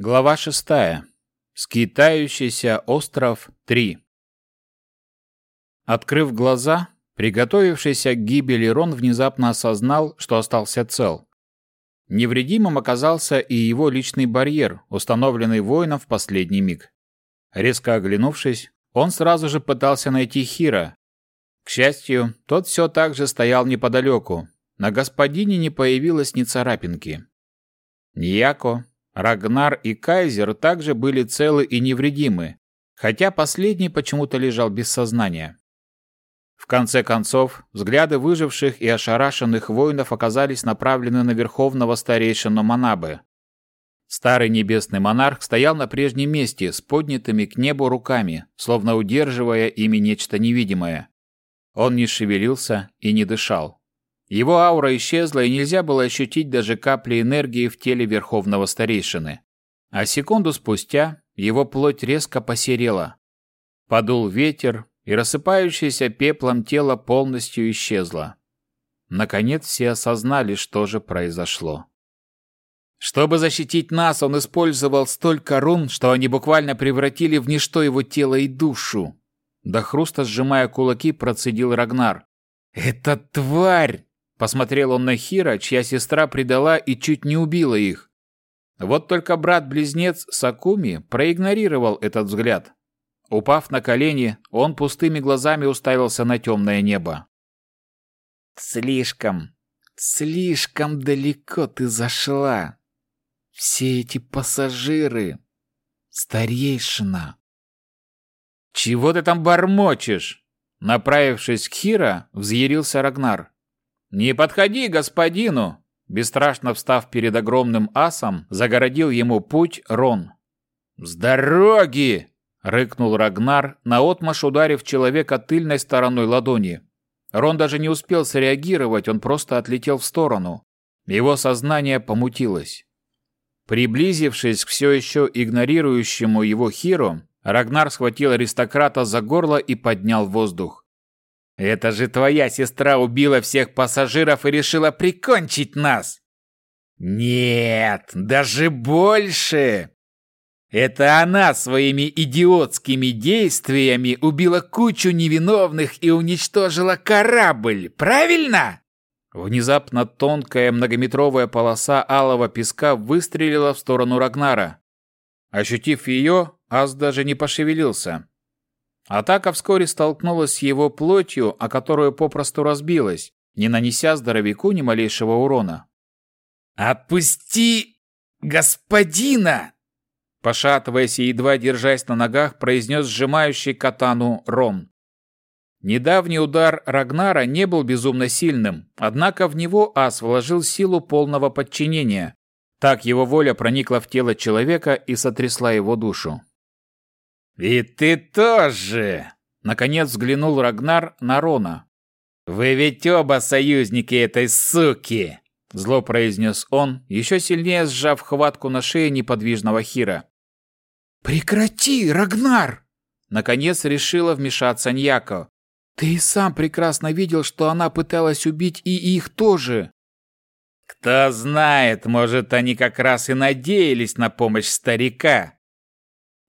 Глава шестая. Скитающийся остров 3. Открыв глаза, приготовившийся к гибели Рон внезапно осознал, что остался цел. Невредимым оказался и его личный барьер, установленный воином в последний миг. Резко оглянувшись, он сразу же пытался найти Хира. К счастью, тот все так же стоял неподалеку. На господине не появилось ни царапинки. Ньяко, Рагнар и Кайзер также были целы и невредимы, хотя последний почему-то лежал без сознания. В конце концов, взгляды выживших и ошарашенных воинов оказались направлены на верховного старейшину Манабы. Старый небесный монарх стоял на прежнем месте с поднятыми к небу руками, словно удерживая ими нечто невидимое. Он не шевелился и не дышал. Его аура исчезла, и нельзя было ощутить даже капли энергии в теле верховного старейшины. А секунду спустя его плоть резко посерела. Подул ветер, и рассыпающееся пеплом тело полностью исчезло. Наконец все осознали, что же произошло. Чтобы защитить нас, он использовал столько рун, что они буквально превратили в ничто его тело и душу. До хруста сжимая кулаки, процедил Рагнар. «Это тварь!» Посмотрел он на Хира, чья сестра предала и чуть не убила их. Вот только брат-близнец Сакуми проигнорировал этот взгляд. Упав на колени, он пустыми глазами уставился на темное небо. «Слишком, слишком далеко ты зашла. Все эти пассажиры. Старейшина». «Чего ты там бормочешь?» Направившись к Хира, взъярился Рагнар. «Не подходи господину!» Бесстрашно встав перед огромным асом, загородил ему путь Рон. «С дороги!» Рыкнул Рагнар, наотмашь ударив человека тыльной стороной ладони. Рон даже не успел среагировать, он просто отлетел в сторону. Его сознание помутилось. Приблизившись к все еще игнорирующему его Хиру, Рагнар схватил аристократа за горло и поднял воздух. «Это же твоя сестра убила всех пассажиров и решила прикончить нас!» «Нет, даже больше!» Это она своими идиотскими действиями убила кучу невиновных и уничтожила корабль, правильно? Внезапно тонкая многометровая полоса алого песка выстрелила в сторону Рагнара. Ощутив ее, Ас даже не пошевелился. Атака вскоре столкнулась с его плотью, о которую попросту разбилась, не нанеся здоровяку ни малейшего урона. «Отпусти господина!» Пошатываясь и едва держась на ногах, произнес сжимающий катану Рон. Недавний удар Рагнара не был безумно сильным, однако в него ас вложил силу полного подчинения. Так его воля проникла в тело человека и сотрясла его душу. «И ты тоже!» Наконец взглянул Рагнар на Рона. «Вы ведь оба союзники этой суки!» Зло произнес он, еще сильнее сжав хватку на шее неподвижного Хира. «Прекрати, Рагнар!» Наконец решила вмешаться Ньяко. «Ты и сам прекрасно видел, что она пыталась убить и их тоже!» «Кто знает, может, они как раз и надеялись на помощь старика!»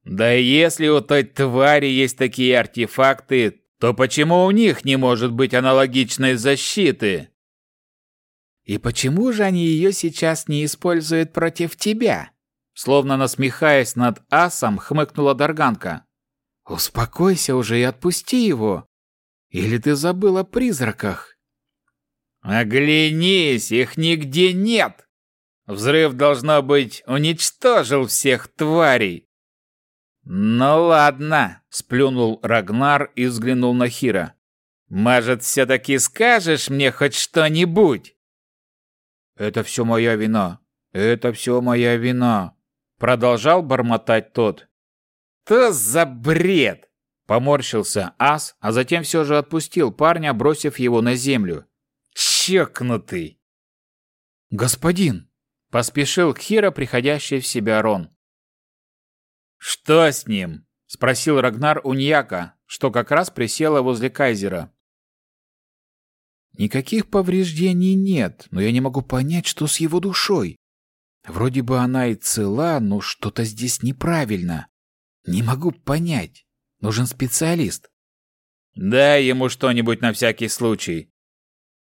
«Да если у той твари есть такие артефакты, то почему у них не может быть аналогичной защиты?» «И почему же они ее сейчас не используют против тебя?» Словно насмехаясь над асом, хмыкнула Дарганка. «Успокойся уже и отпусти его. Или ты забыл о призраках?» «Оглянись, их нигде нет! Взрыв, должно быть, уничтожил всех тварей!» «Ну ладно», — сплюнул Рагнар и взглянул на Хира. «Может, все-таки скажешь мне хоть что-нибудь?» «Это все моя вина. Это все моя вина», — продолжал бормотать тот. «То за бред!» — поморщился ас, а затем все же отпустил парня, бросив его на землю. «Чокнутый!» «Господин!» — поспешил Хира, приходящий в себя Рон. «Что с ним?» — спросил Рагнар у Ньяка, что как раз присела возле Кайзера. Никаких повреждений нет, но я не могу понять, что с его душой. Вроде бы она и цела, но что-то здесь неправильно. Не могу понять. Нужен специалист. Дай ему что-нибудь на всякий случай.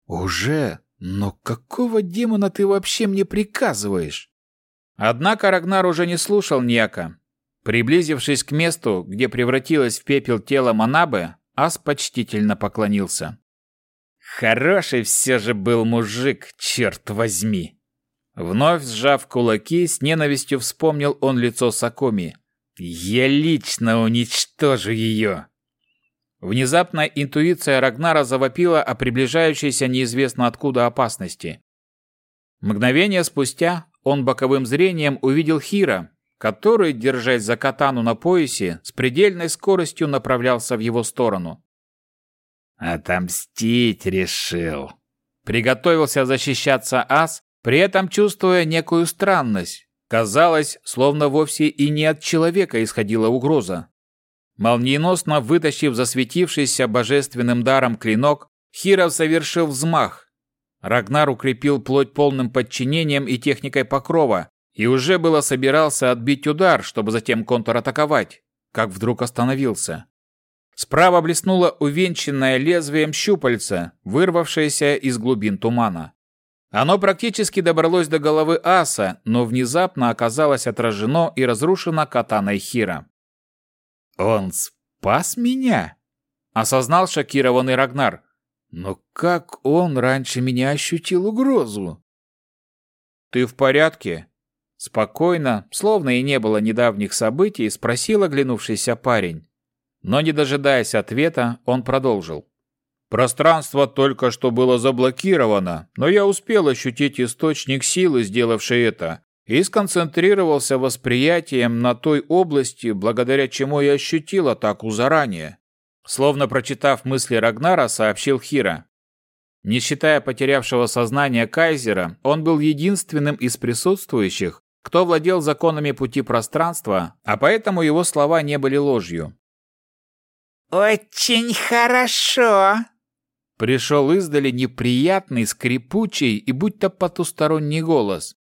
Уже? Но какого демона ты вообще мне приказываешь? Однако Рагнар уже не слушал Ньяка. Приблизившись к месту, где превратилось в пепел тело Манабы, Ас почтительно поклонился. Хороший все же был мужик, черт возьми. Вновь сжав кулаки, с ненавистью вспомнил он лицо Сакоми. «Я лично уничтожу ее!» Внезапно интуиция Рагнара завопила о приближающейся неизвестно откуда опасности. Мгновение спустя он боковым зрением увидел Хира, который, держась за катану на поясе, с предельной скоростью направлялся в его сторону. «Отомстить решил!» Приготовился защищаться ас, при этом чувствуя некую странность. Казалось, словно вовсе и не от человека исходила угроза. Молниеносно вытащив засветившийся божественным даром клинок, Хиров совершил взмах. Рагнар укрепил плоть полным подчинением и техникой покрова, и уже было собирался отбить удар, чтобы затем контратаковать, как вдруг остановился. Справа блеснуло увенчанное лезвием щупальце, вырвавшееся из глубин тумана. Оно практически добралось до головы аса, но внезапно оказалось отражено и разрушено катаной Хира. «Он спас меня?» – осознал шокированный Рагнар. «Но как он раньше меня ощутил угрозу?» «Ты в порядке?» Спокойно, словно и не было недавних событий, спросил оглянувшийся парень. Но не дожидаясь ответа, он продолжил. Пространство только что было заблокировано, но я успел ощутить источник силы, сделавший это, и сконцентрировался восприятием на той области, благодаря чему я ощутил атаку заранее. Словно прочитав мысли Рагнара, сообщил Хира. Не считая потерявшего сознание Кайзера, он был единственным из присутствующих, кто владел законами пути пространства, а поэтому его слова не были ложью. «Очень хорошо!» Пришел издали неприятный, скрипучий и будто потусторонний голос.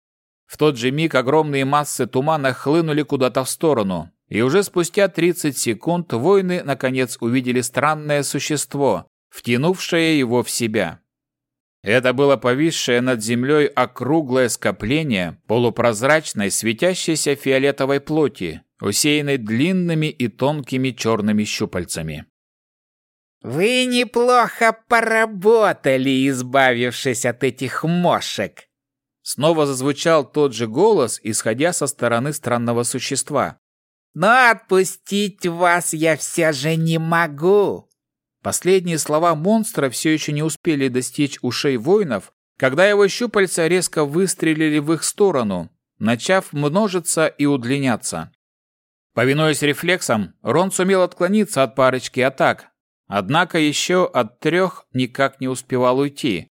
В тот же миг огромные массы тумана хлынули куда-то в сторону, и уже спустя 30 секунд воины наконец увидели странное существо, втянувшее его в себя. Это было повисшее над землей округлое скопление полупрозрачной светящейся фиолетовой плоти, усеянной длинными и тонкими черными щупальцами. «Вы неплохо поработали, избавившись от этих мошек!» Снова зазвучал тот же голос, исходя со стороны странного существа. «Но отпустить вас я все же не могу!» Последние слова монстра все еще не успели достичь ушей воинов, когда его щупальца резко выстрелили в их сторону, начав множиться и удлиняться. Повинуясь рефлексам, Рон сумел отклониться от парочки атак, Однако еще от трех никак не успевал уйти.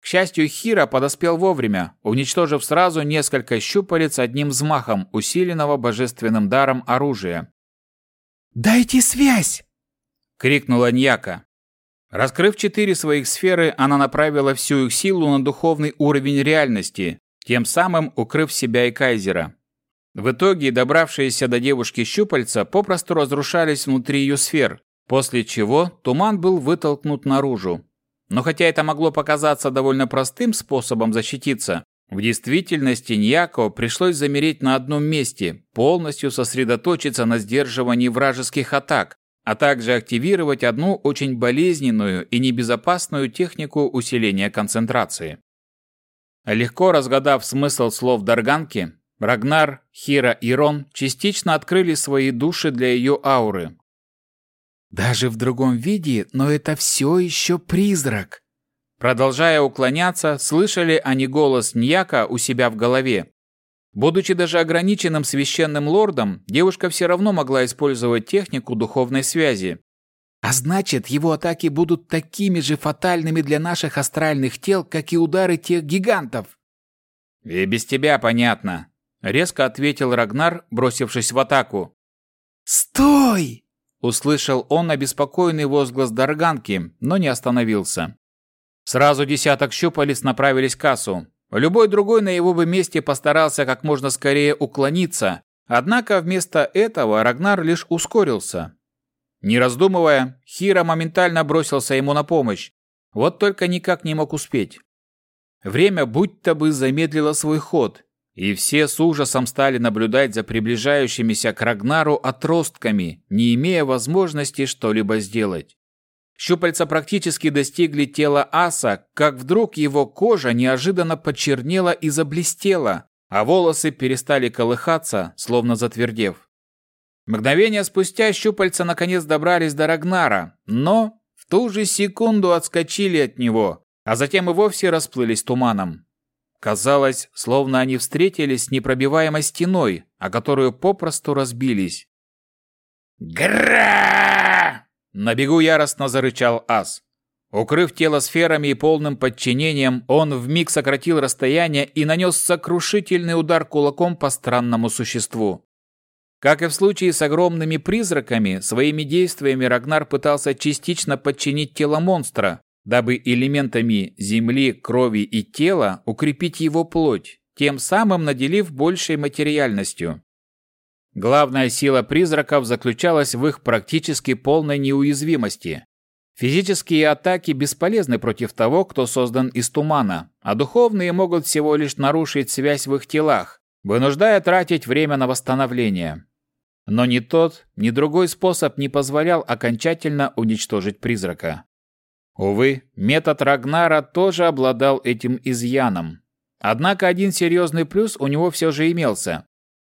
К счастью, Хира подоспел вовремя, уничтожив сразу несколько щупалец одним взмахом усиленного божественным даром оружия. «Дайте связь!» — крикнула Ньяка. Раскрыв четыре своих сферы, она направила всю их силу на духовный уровень реальности, тем самым укрыв себя и Кайзера. В итоге добравшиеся до девушки щупальца попросту разрушались внутри ее сфер, После чего туман был вытолкнут наружу. Но хотя это могло показаться довольно простым способом защититься, в действительности Ньяко пришлось замереть на одном месте, полностью сосредоточиться на сдерживании вражеских атак, а также активировать одну очень болезненную и небезопасную технику усиления концентрации. Легко разгадав смысл слов Дарганки, Рагнар, Хира и Рон частично открыли свои души для ее ауры, даже в другом виде, но это все еще призрак. Продолжая уклоняться, слышали они голос Ньяка у себя в голове. Будучи даже ограниченным священным лордом, девушка все равно могла использовать технику духовной связи. А значит, его атаки будут такими же фатальными для наших астральных тел, как и удары тех гигантов. «И без тебя понятно», — резко ответил Рагнар, бросившись в атаку. «Стой!» Услышал он обеспокоенный возглас Дарганки, но не остановился. Сразу десяток щупалец направились к кассу. Любой другой на его бы месте постарался как можно скорее уклониться, однако вместо этого Рагнар лишь ускорился. Не раздумывая, Хира моментально бросился ему на помощь, вот только никак не мог успеть. Время будто бы замедлило свой ход, и все с ужасом стали наблюдать за приближающимися к Рагнару отростками, не имея возможности что-либо сделать. Щупальца практически достигли тела аса, как вдруг его кожа неожиданно почернела и заблестела, а волосы перестали колыхаться, словно затвердев. Мгновение спустя щупальца наконец добрались до Рагнара, но в ту же секунду отскочили от него, а затем и вовсе расплылись туманом. Казалось, словно они встретились с непробиваемой стеной, о которую попросту разбились. «Гра!» На бегу яростно зарычал ас. Укрыв тело сферами и полным подчинением, он вмиг сократил расстояние и нанес сокрушительный удар кулаком по странному существу. Как и в случае с огромными призраками, своими действиями Рагнар пытался частично подчинить тело монстра, дабы элементами земли, крови и тела укрепить его плоть, тем самым наделив большей материальностью. Главная сила призраков заключалась в их практически полной неуязвимости. Физические атаки бесполезны против того, кто создан из тумана, а духовные могут всего лишь нарушить связь в их телах, вынуждая тратить время на восстановление. Но ни тот, ни другой способ не позволял окончательно уничтожить призрака. Увы, метод Рагнара тоже обладал этим изъяном. Однако один серьезный плюс у него все же имелся.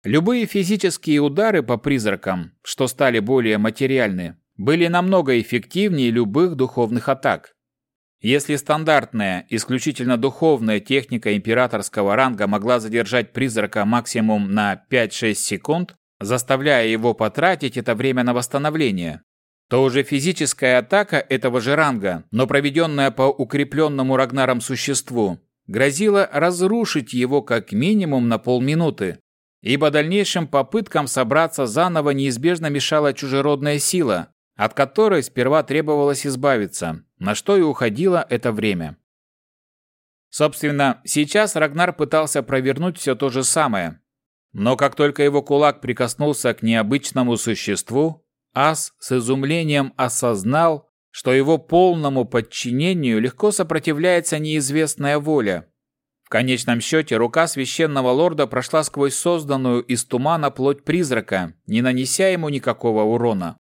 Любые физические удары по призракам, что стали более материальны, были намного эффективнее любых духовных атак. Если стандартная, исключительно духовная техника императорского ранга могла задержать призрака максимум на 5-6 секунд, заставляя его потратить это время на восстановление, то уже физическая атака этого же ранга, но проведенная по укрепленному Рагнаром существу, грозила разрушить его как минимум на полминуты, ибо дальнейшим попыткам собраться заново неизбежно мешала чужеродная сила, от которой сперва требовалось избавиться, на что и уходило это время. Собственно, сейчас Рагнар пытался провернуть все то же самое, но как только его кулак прикоснулся к необычному существу, Ас с изумлением осознал, что его полному подчинению легко сопротивляется неизвестная воля. В конечном счете рука священного лорда прошла сквозь созданную из тумана плоть призрака, не нанеся ему никакого урона.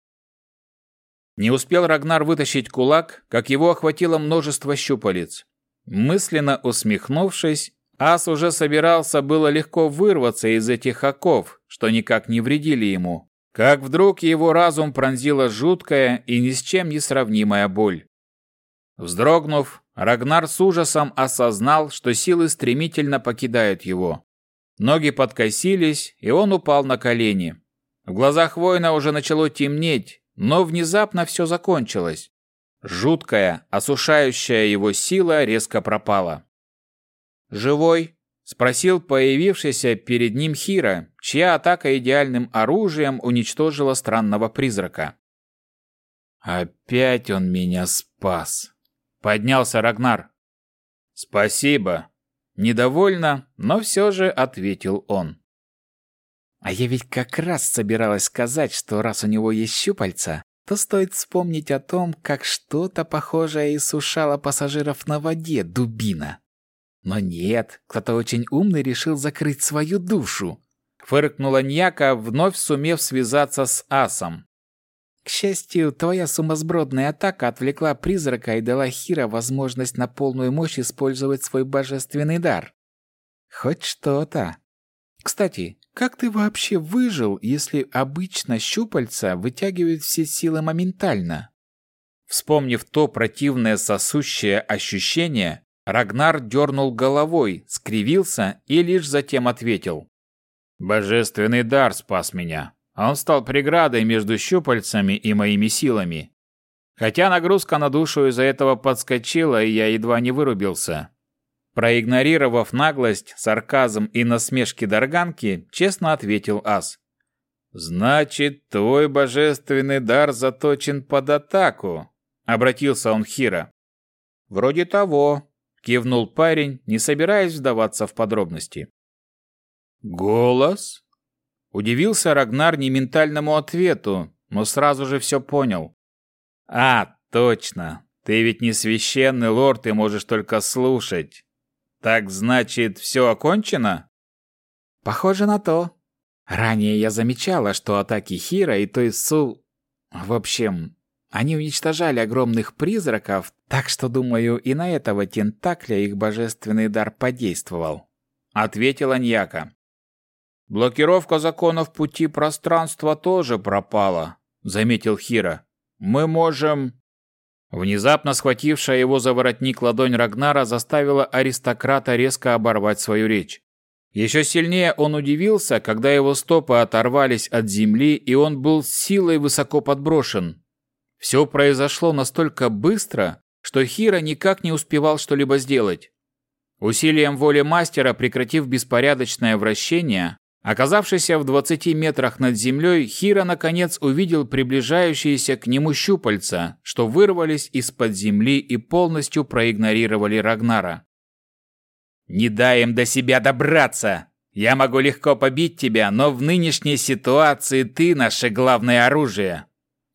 Не успел Рагнар вытащить кулак, как его охватило множество щупалец. Мысленно усмехнувшись, Ас уже собирался было легко вырваться из этих оков, что никак не вредили ему, как вдруг его разум пронзила жуткая и ни с чем не сравнимая боль. Вздрогнув, Рагнар с ужасом осознал, что силы стремительно покидают его. Ноги подкосились, и он упал на колени. В глазах воина уже начало темнеть, но внезапно все закончилось. Жуткая, осушающая его сила резко пропала. «Живой?» Спросил появившийся перед ним Хира, чья атака идеальным оружием уничтожила странного призрака. «Опять он меня спас!» Поднялся Рагнар. «Спасибо!» Недовольно, но все же ответил он. «А я ведь как раз собиралась сказать, что раз у него есть щупальца, то стоит вспомнить о том, как что-то похожее иссушало пассажиров на воде, дубина. Но нет, кто-то очень умный решил закрыть свою душу. Фыркнула Ньяка, вновь сумев связаться с Асом. К счастью, твоя сумасбродная атака отвлекла призрака и дала Хира возможность на полную мощь использовать свой божественный дар. Хоть что-то. Кстати, как ты вообще выжил, если обычно щупальца вытягивают все силы моментально? Вспомнив то противное сосущее ощущение, Рагнар дернул головой, скривился и лишь затем ответил. «Божественный дар спас меня. Он стал преградой между щупальцами и моими силами. Хотя нагрузка на душу из-за этого подскочила, и я едва не вырубился». Проигнорировав наглость, сарказм и насмешки Дарганки, честно ответил Ас. «Значит, твой божественный дар заточен под атаку», — обратился он Хира. «Вроде того», кивнул парень, не собираясь вдаваться в подробности. Голос? Удивился Рагнар не ментальному ответу, но сразу же все понял. А, точно. Ты ведь не священный лорд и можешь только слушать. Так значит, все окончено? Похоже на то. Ранее я замечала, что атаки Хира и Тойсу... В общем, они уничтожали огромных призраков, так что, думаю, и на этого тентакля их божественный дар подействовал. Ответил Аньяка. Блокировка законов пути пространства тоже пропала, заметил Хира. Мы можем... Внезапно схватившая его за воротник ладонь Рагнара заставила аристократа резко оборвать свою речь. Еще сильнее он удивился, когда его стопы оторвались от земли, и он был силой высоко подброшен. Все произошло настолько быстро, что Хира никак не успевал что-либо сделать. Усилием воли мастера, прекратив беспорядочное вращение, оказавшийся в 20 метрах над землей, Хира наконец увидел приближающиеся к нему щупальца, что вырвались из-под земли и полностью проигнорировали Рагнара. «Не дай им до себя добраться! Я могу легко побить тебя, но в нынешней ситуации ты наше главное оружие!»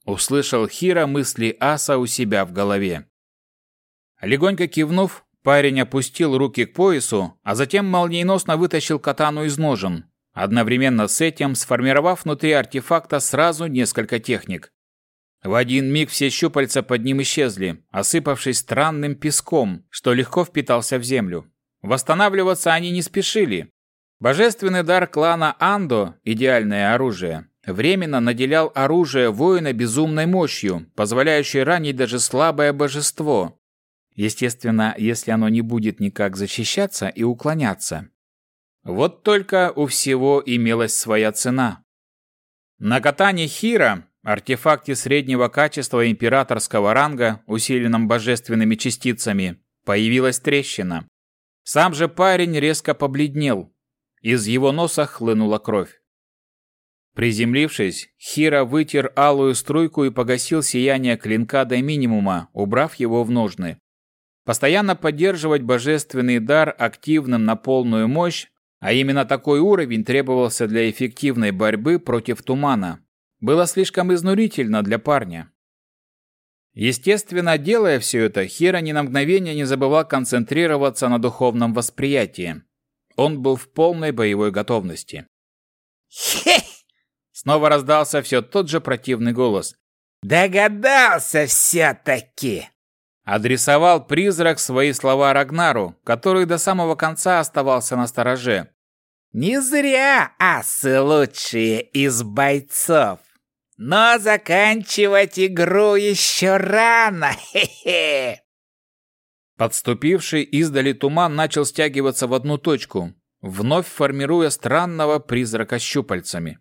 Услышал Хира мысли Аса у себя в голове. Легонько кивнув, парень опустил руки к поясу, а затем молниеносно вытащил катану из ножен, одновременно с этим сформировав внутри артефакта сразу несколько техник. В один миг все щупальца под ним исчезли, осыпавшись странным песком, что легко впитался в землю. Восстанавливаться они не спешили. Божественный дар клана Андо, идеальное оружие, временно наделял оружие воина безумной мощью, позволяющей ранить даже слабое божество. Естественно, если оно не будет никак защищаться и уклоняться. Вот только у всего имелась своя цена. На катане Хира, артефакте среднего качества императорского ранга, усиленном божественными частицами, появилась трещина. Сам же парень резко побледнел. Из его носа хлынула кровь. Приземлившись, Хира вытер алую струйку и погасил сияние клинка до минимума, убрав его в ножны. Постоянно поддерживать божественный дар активным на полную мощь, а именно такой уровень требовался для эффективной борьбы против тумана, было слишком изнурительно для парня. Естественно, делая все это, Хира ни на мгновение не забывал концентрироваться на духовном восприятии. Он был в полной боевой готовности. «Хе!» Снова раздался все тот же противный голос. «Догадался все-таки!» Адресовал призрак свои слова Рагнару, который до самого конца оставался на стороже. «Не зря асы лучшие из бойцов, но заканчивать игру еще рано, хе-хе!» Подступивший издали туман начал стягиваться в одну точку, вновь формируя странного призрака щупальцами.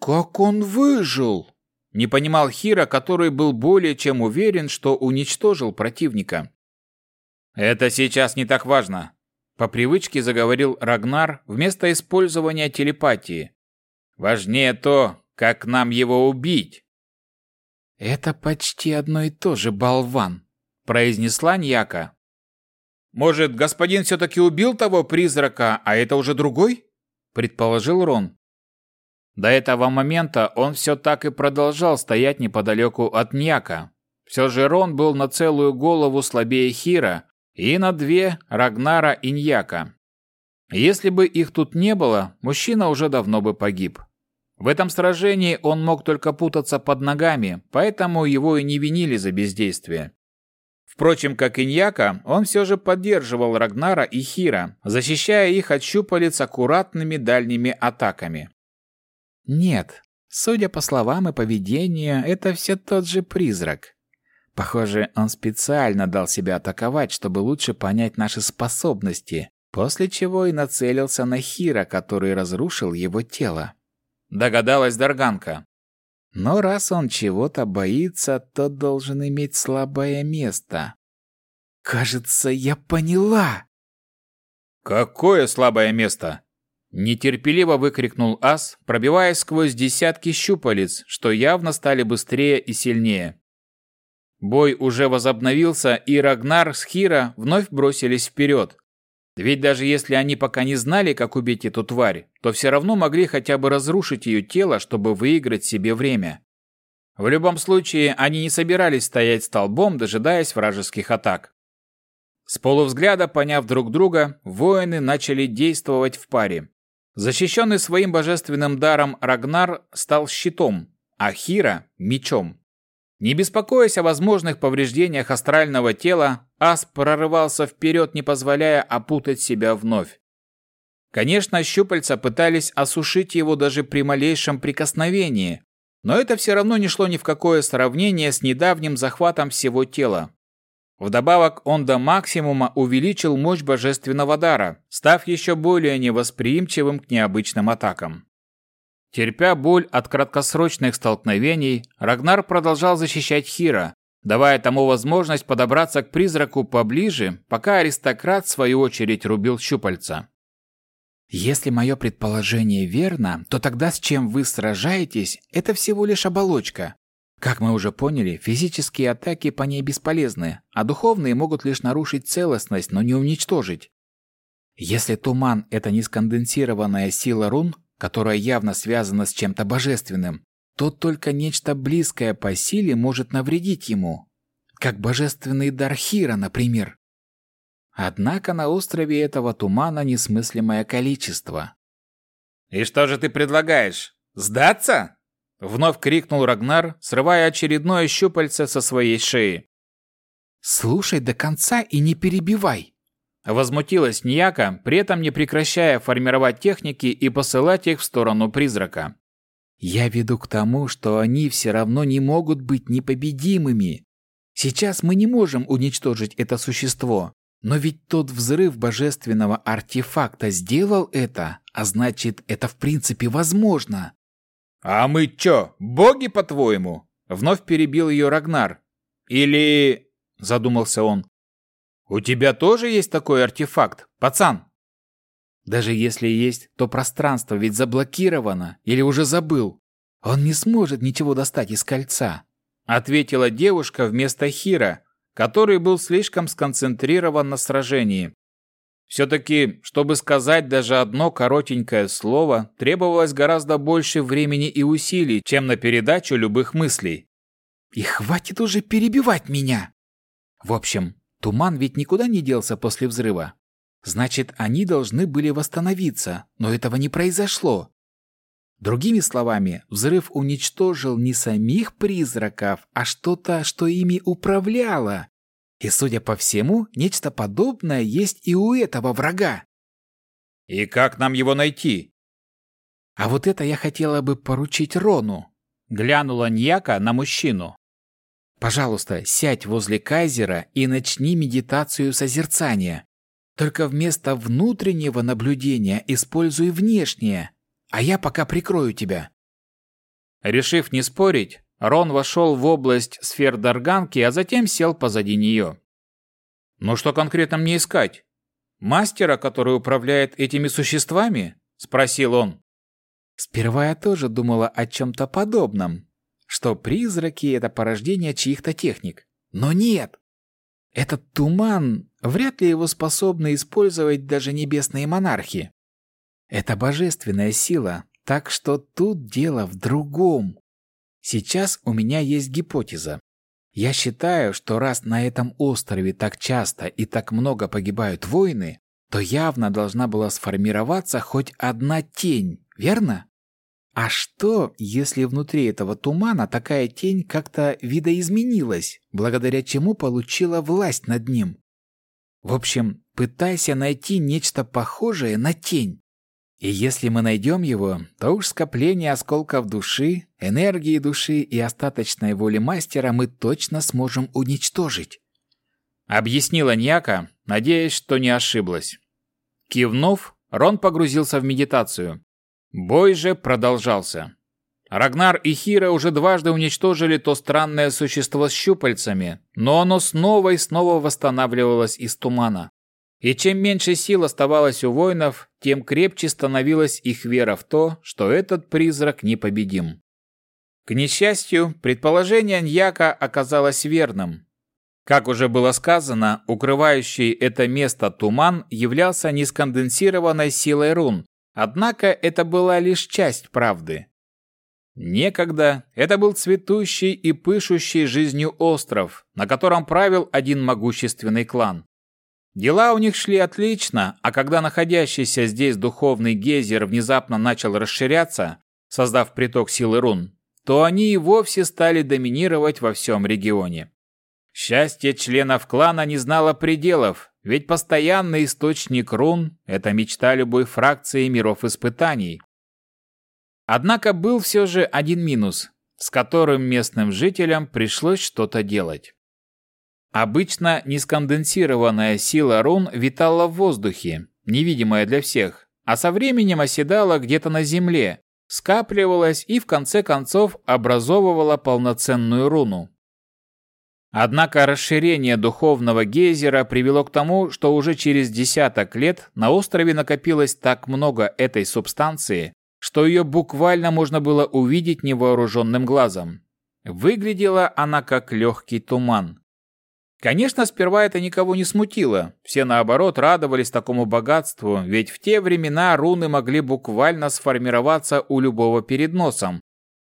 «Как он выжил?» Не понимал Хира, который был более чем уверен, что уничтожил противника. «Это сейчас не так важно», — по привычке заговорил Рагнар вместо использования телепатии. «Важнее то, как нам его убить». «Это почти одно и то же, болван», — произнесла Ньяка. «Может, господин все-таки убил того призрака, а это уже другой?» — предположил Рон. До этого момента он все так и продолжал стоять неподалеку от Ньяка. Все же Рон был на целую голову слабее Хира и на две Рагнара и Ньяка. Если бы их тут не было, мужчина уже давно бы погиб. В этом сражении он мог только путаться под ногами, поэтому его и не винили за бездействие. Впрочем, как и Ньяка, он все же поддерживал Рагнара и Хира, защищая их от щупалец аккуратными дальними атаками. Нет, судя по словам и поведению, это все тот же призрак. Похоже, он специально дал себя атаковать, чтобы лучше понять наши способности, после чего и нацелился на Хира, который разрушил его тело. Догадалась Дарганка. Но раз он чего-то боится, то должен иметь слабое место. Кажется, я поняла. Какое слабое место? Нетерпеливо выкрикнул ас, пробиваясь сквозь десятки щупалец, что явно стали быстрее и сильнее. Бой уже возобновился, и Рагнар с Хира вновь бросились вперед. Ведь даже если они пока не знали, как убить эту тварь, то все равно могли хотя бы разрушить ее тело, чтобы выиграть себе время. В любом случае, они не собирались стоять столбом, дожидаясь вражеских атак. С полувзгляда, поняв друг друга, воины начали действовать в паре. Защищенный своим божественным даром Рагнар стал щитом, а Хира – мечом. Не беспокоясь о возможных повреждениях астрального тела, Ас прорывался вперед, не позволяя опутать себя вновь. Конечно, щупальца пытались осушить его даже при малейшем прикосновении, но это все равно не шло ни в какое сравнение с недавним захватом всего тела. Вдобавок он до максимума увеличил мощь божественного дара, став еще более невосприимчивым к необычным атакам. Терпя боль от краткосрочных столкновений, Рагнар продолжал защищать Хира, давая тому возможность подобраться к призраку поближе, пока аристократ в свою очередь рубил щупальца. Если мое предположение верно, то тогда с чем вы сражаетесь, это всего лишь оболочка. Как мы уже поняли, физические атаки по ней бесполезны, а духовные могут лишь нарушить целостность, но не уничтожить. Если туман – это не сконденсированная сила рун, которая явно связана с чем-то божественным, то только нечто близкое по силе может навредить ему, как божественный дар Хира, например. Однако на острове этого тумана несмыслимое количество. «И что же ты предлагаешь? Сдаться?» Вновь крикнул Рагнар, срывая очередное щупальце со своей шеи. «Слушай до конца и не перебивай!» Возмутилась Ньяка, при этом не прекращая формировать техники и посылать их в сторону призрака. «Я веду к тому, что они все равно не могут быть непобедимыми. Сейчас мы не можем уничтожить это существо, но ведь тот взрыв божественного артефакта сделал это, а значит, это в принципе возможно». «А мы чё, боги, по-твоему?» Вновь перебил ее Рагнар. «Или...» – задумался он. «У тебя тоже есть такой артефакт, пацан?» «Даже если есть, то пространство ведь заблокировано или уже забыл. Он не сможет ничего достать из кольца», — ответила девушка вместо Хира, который был слишком сконцентрирован на сражении. Все-таки, чтобы сказать даже одно коротенькое слово, требовалось гораздо больше времени и усилий, чем на передачу любых мыслей. «И хватит уже перебивать меня!» В общем, Туман ведь никуда не делся после взрыва. Значит, они должны были восстановиться, но этого не произошло. Другими словами, взрыв уничтожил не самих призраков, а что-то, что ими управляло. И, судя по всему, нечто подобное есть и у этого врага. «И как нам его найти?» «А вот это я хотела бы поручить Рону», — глянула Ньяка на мужчину. Пожалуйста, сядь возле кайзера и начни медитацию созерцания. Только вместо внутреннего наблюдения используй внешнее, а я пока прикрою тебя». Решив не спорить, Рон вошел в область сфер Дарганки, а затем сел позади нее. «Ну что конкретно мне искать? Мастера, который управляет этими существами?» – спросил он. Сперва я тоже думала о чем-то подобном, что призраки — это порождение чьих-то техник. Но нет! Этот туман, вряд ли его способны использовать даже небесные монархи. Это божественная сила, так что тут дело в другом. Сейчас у меня есть гипотеза. Я считаю, что раз на этом острове так часто и так много погибают воины, то явно должна была сформироваться хоть одна тень, верно? А что, если внутри этого тумана такая тень как-то видоизменилась, благодаря чему получила власть над ним? В общем, пытайся найти нечто похожее на тень. И если мы найдем его, то уж скопление осколков души, энергии души и остаточной воли мастера мы точно сможем уничтожить. Объяснила Ньяка, надеясь, что не ошиблась. Кивнув, Рон погрузился в медитацию. Бой же продолжался. Рагнар и Хира уже дважды уничтожили то странное существо с щупальцами, но оно снова и снова восстанавливалось из тумана. И чем меньше сил оставалось у воинов, тем крепче становилась их вера в то, что этот призрак непобедим. К несчастью, предположение Ньяка оказалось верным. Как уже было сказано, укрывающий это место туман являлся не сконденсированной силой рун, однако это была лишь часть правды. Некогда это был цветущий и пышущий жизнью остров, на котором правил один могущественный клан. Дела у них шли отлично, а когда находящийся здесь духовный гейзер внезапно начал расширяться, создав приток силы рун, то они и вовсе стали доминировать во всем регионе. Счастье членов клана не знало пределов, ведь постоянный источник рун – это мечта любой фракции миров испытаний. Однако был все же один минус, с которым местным жителям пришлось что-то делать. Обычно несконденсированная сила рун витала в воздухе, невидимая для всех, а со временем оседала где-то на земле, скапливалась и в конце концов образовывала полноценную руну. Однако расширение духовного гейзера привело к тому, что уже через десяток лет на острове накопилось так много этой субстанции, что ее буквально можно было увидеть невооруженным глазом. Выглядела она как легкий туман. Конечно, сперва это никого не смутило. Все, наоборот, радовались такому богатству, ведь в те времена руны могли буквально сформироваться у любого перед носом,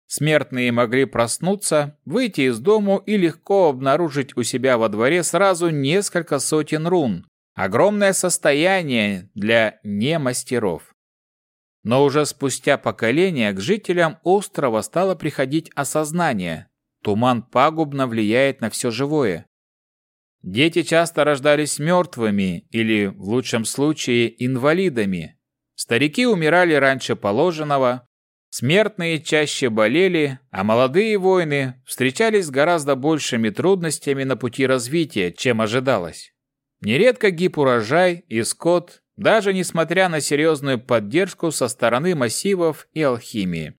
Смертные могли проснуться, выйти из дому и легко обнаружить у себя во дворе сразу несколько сотен рун. Огромное состояние для немастеров. Но уже спустя поколения к жителям острова стало приходить осознание. Туман пагубно влияет на все живое. Дети часто рождались мертвыми или, в лучшем случае, инвалидами. Старики умирали раньше положенного, Смертные чаще болели, а молодые воины встречались с гораздо большими трудностями на пути развития, чем ожидалось. Нередко гиб урожай и скот, даже несмотря на серьезную поддержку со стороны массивов и алхимии.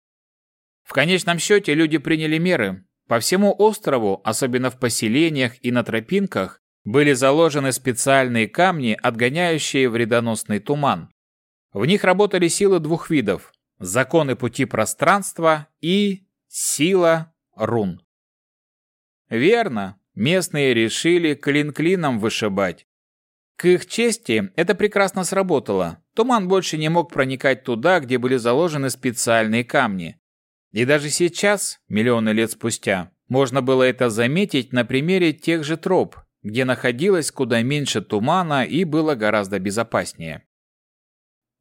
В конечном счете люди приняли меры. По всему острову, особенно в поселениях и на тропинках, были заложены специальные камни, отгоняющие вредоносный туман. В них работали силы двух видов законы пути пространства и сила рун. Верно, местные решили клин клином вышибать. К их чести это прекрасно сработало. Туман больше не мог проникать туда, где были заложены специальные камни. И даже сейчас, миллионы лет спустя, можно было это заметить на примере тех же троп, где находилось куда меньше тумана и было гораздо безопаснее.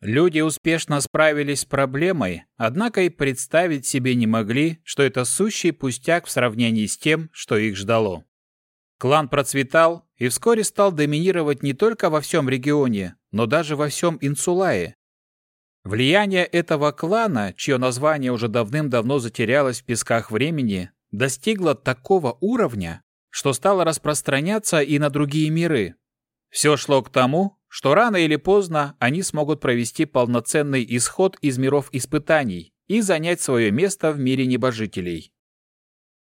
Люди успешно справились с проблемой, однако и представить себе не могли, что это сущий пустяк в сравнении с тем, что их ждало. Клан процветал и вскоре стал доминировать не только во всем регионе, но даже во всем Инсулае. Влияние этого клана, чье название уже давным-давно затерялось в песках времени, достигло такого уровня, что стало распространяться и на другие миры. Все шло к тому, что рано или поздно они смогут провести полноценный исход из миров испытаний и занять свое место в мире небожителей.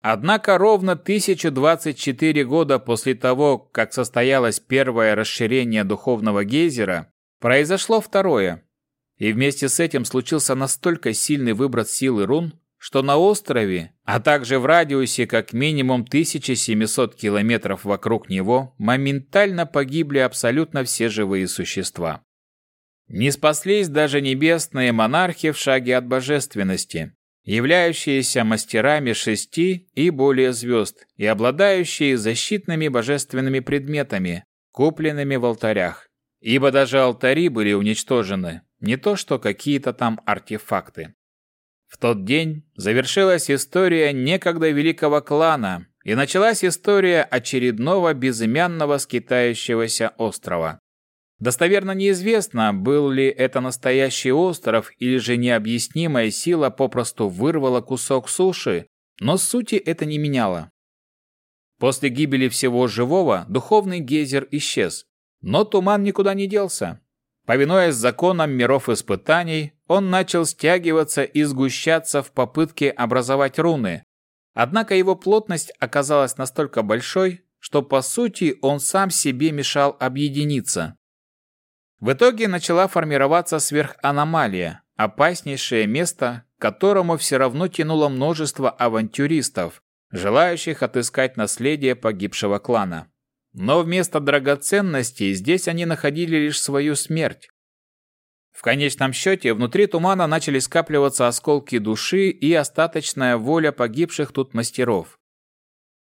Однако ровно 1024 года после того, как состоялось первое расширение духовного гейзера, произошло второе. И вместе с этим случился настолько сильный выброс силы рун, что на острове, а также в радиусе как минимум 1700 километров вокруг него, моментально погибли абсолютно все живые существа. Не спаслись даже небесные монархи в шаге от божественности, являющиеся мастерами шести и более звезд и обладающие защитными божественными предметами, купленными в алтарях. Ибо даже алтари были уничтожены, не то что какие-то там артефакты. В тот день завершилась история некогда великого клана, и началась история очередного безымянного скитающегося острова. Достоверно неизвестно, был ли это настоящий остров или же необъяснимая сила попросту вырвала кусок суши, но сути это не меняло. После гибели всего живого духовный гейзер исчез, но туман никуда не делся. Повинуясь законам миров испытаний, он начал стягиваться и сгущаться в попытке образовать руны. Однако его плотность оказалась настолько большой, что по сути он сам себе мешал объединиться. В итоге начала формироваться сверханомалия, опаснейшее место, которому все равно тянуло множество авантюристов, желающих отыскать наследие погибшего клана. Но вместо драгоценностей здесь они находили лишь свою смерть. В конечном счете, внутри тумана начали скапливаться осколки души и остаточная воля погибших тут мастеров.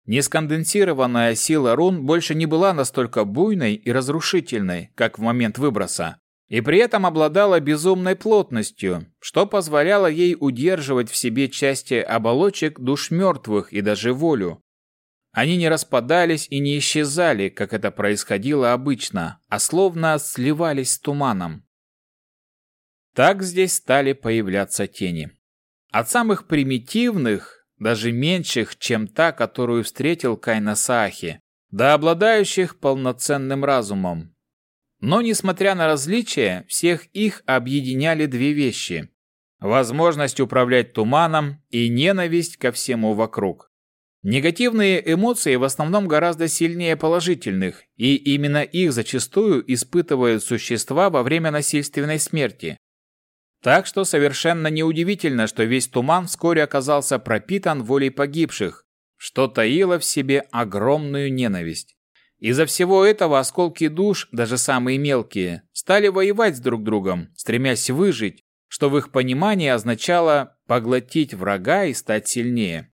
Несконденсированная сила рун больше не была настолько буйной и разрушительной, как в момент выброса, и при этом обладала безумной плотностью, что позволяло ей удерживать в себе части оболочек душ мертвых и даже волю. Они не распадались и не исчезали, как это происходило обычно, а словно сливались с туманом. Так здесь стали появляться тени. От самых примитивных, даже меньших, чем та, которую встретил Кайна Саахи, до обладающих полноценным разумом. Но, несмотря на различия, всех их объединяли две вещи – возможность управлять туманом и ненависть ко всему вокруг. Негативные эмоции в основном гораздо сильнее положительных, и именно их зачастую испытывают существа во время насильственной смерти. Так что совершенно неудивительно, что весь туман вскоре оказался пропитан волей погибших, что таило в себе огромную ненависть. Из-за всего этого осколки душ, даже самые мелкие, стали воевать с друг другом, стремясь выжить, что в их понимании означало поглотить врага и стать сильнее.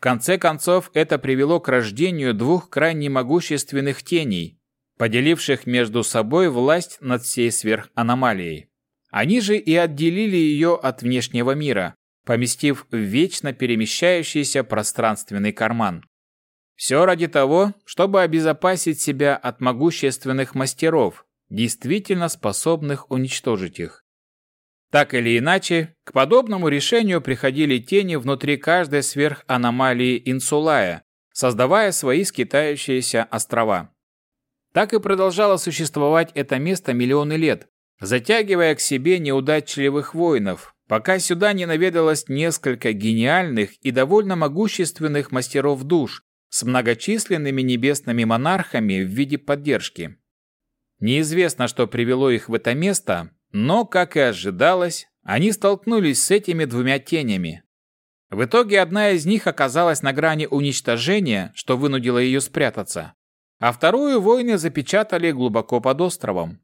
В конце концов, это привело к рождению двух крайне могущественных теней, поделивших между собой власть над всей сверханомалией. Они же и отделили ее от внешнего мира, поместив в вечно перемещающийся пространственный карман. Все ради того, чтобы обезопасить себя от могущественных мастеров, действительно способных уничтожить их. Так или иначе, к подобному решению приходили тени внутри каждой сверханомалии Инсулая, создавая свои скитающиеся острова. Так и продолжало существовать это место миллионы лет, затягивая к себе неудачливых воинов, пока сюда не наведалось несколько гениальных и довольно могущественных мастеров душ с многочисленными небесными монархами в виде поддержки. Неизвестно, что привело их в это место, но, как и ожидалось, они столкнулись с этими двумя тенями. В итоге одна из них оказалась на грани уничтожения, что вынудило ее спрятаться, а вторую воины запечатали глубоко под островом.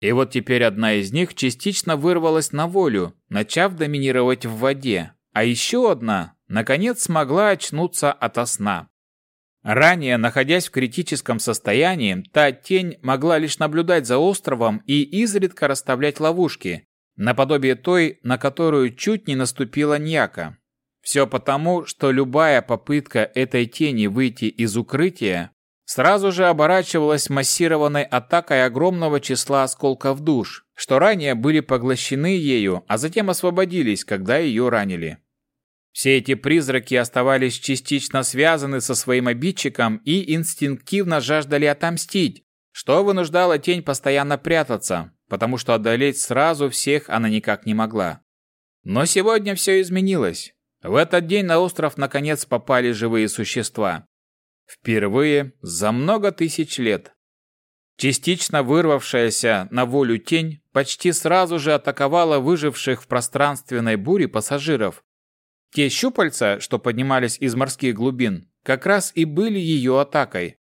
И вот теперь одна из них частично вырвалась на волю, начав доминировать в воде, а еще одна, наконец, смогла очнуться ото сна. Ранее, находясь в критическом состоянии, та тень могла лишь наблюдать за островом и изредка расставлять ловушки, наподобие той, на которую чуть не наступила Ньяка. Все потому, что любая попытка этой тени выйти из укрытия сразу же оборачивалась массированной атакой огромного числа осколков душ, что ранее были поглощены ею, а затем освободились, когда ее ранили. Все эти призраки оставались частично связаны со своим обидчиком и инстинктивно жаждали отомстить, что вынуждало тень постоянно прятаться, потому что одолеть сразу всех она никак не могла. Но сегодня все изменилось. В этот день на остров наконец попали живые существа. Впервые за много тысяч лет. Частично вырвавшаяся на волю тень почти сразу же атаковала выживших в пространственной буре пассажиров. Те щупальца, что поднимались из морских глубин, как раз и были ее атакой.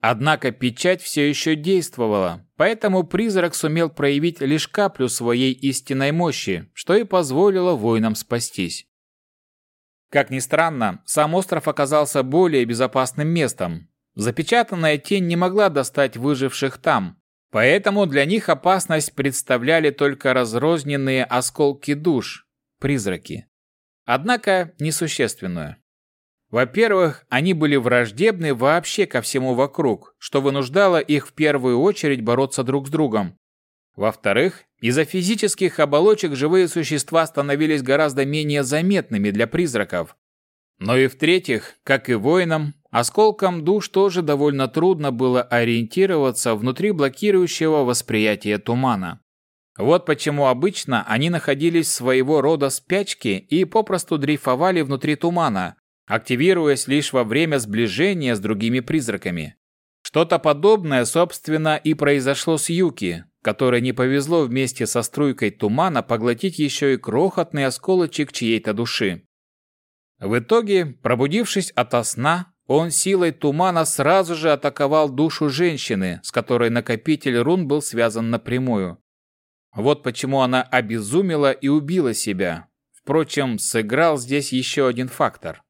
Однако печать все еще действовала, поэтому призрак сумел проявить лишь каплю своей истинной мощи, что и позволило воинам спастись. Как ни странно, сам остров оказался более безопасным местом. Запечатанная тень не могла достать выживших там, поэтому для них опасность представляли только разрозненные осколки душ, призраки. Однако несущественную. Во-первых, они были враждебны вообще ко всему вокруг, что вынуждало их в первую очередь бороться друг с другом. Во-вторых, из-за физических оболочек живые существа становились гораздо менее заметными для призраков. Но и в-третьих, как и воинам, осколкам душ тоже довольно трудно было ориентироваться внутри блокирующего восприятия тумана. Вот почему обычно они находились своего рода спячке и попросту дрейфовали внутри тумана, активируясь лишь во время сближения с другими призраками Что-то подобное, собственно, и произошло с Юки, которой не повезло вместе со струйкой тумана поглотить еще и крохотный осколочек чьей-то души. В итоге, пробудившись ото сна, он силой тумана сразу же атаковал душу женщины, с которой накопитель рун был связан напрямую. Вот почему она обезумела и убила себя. Впрочем, сыграл здесь еще один фактор.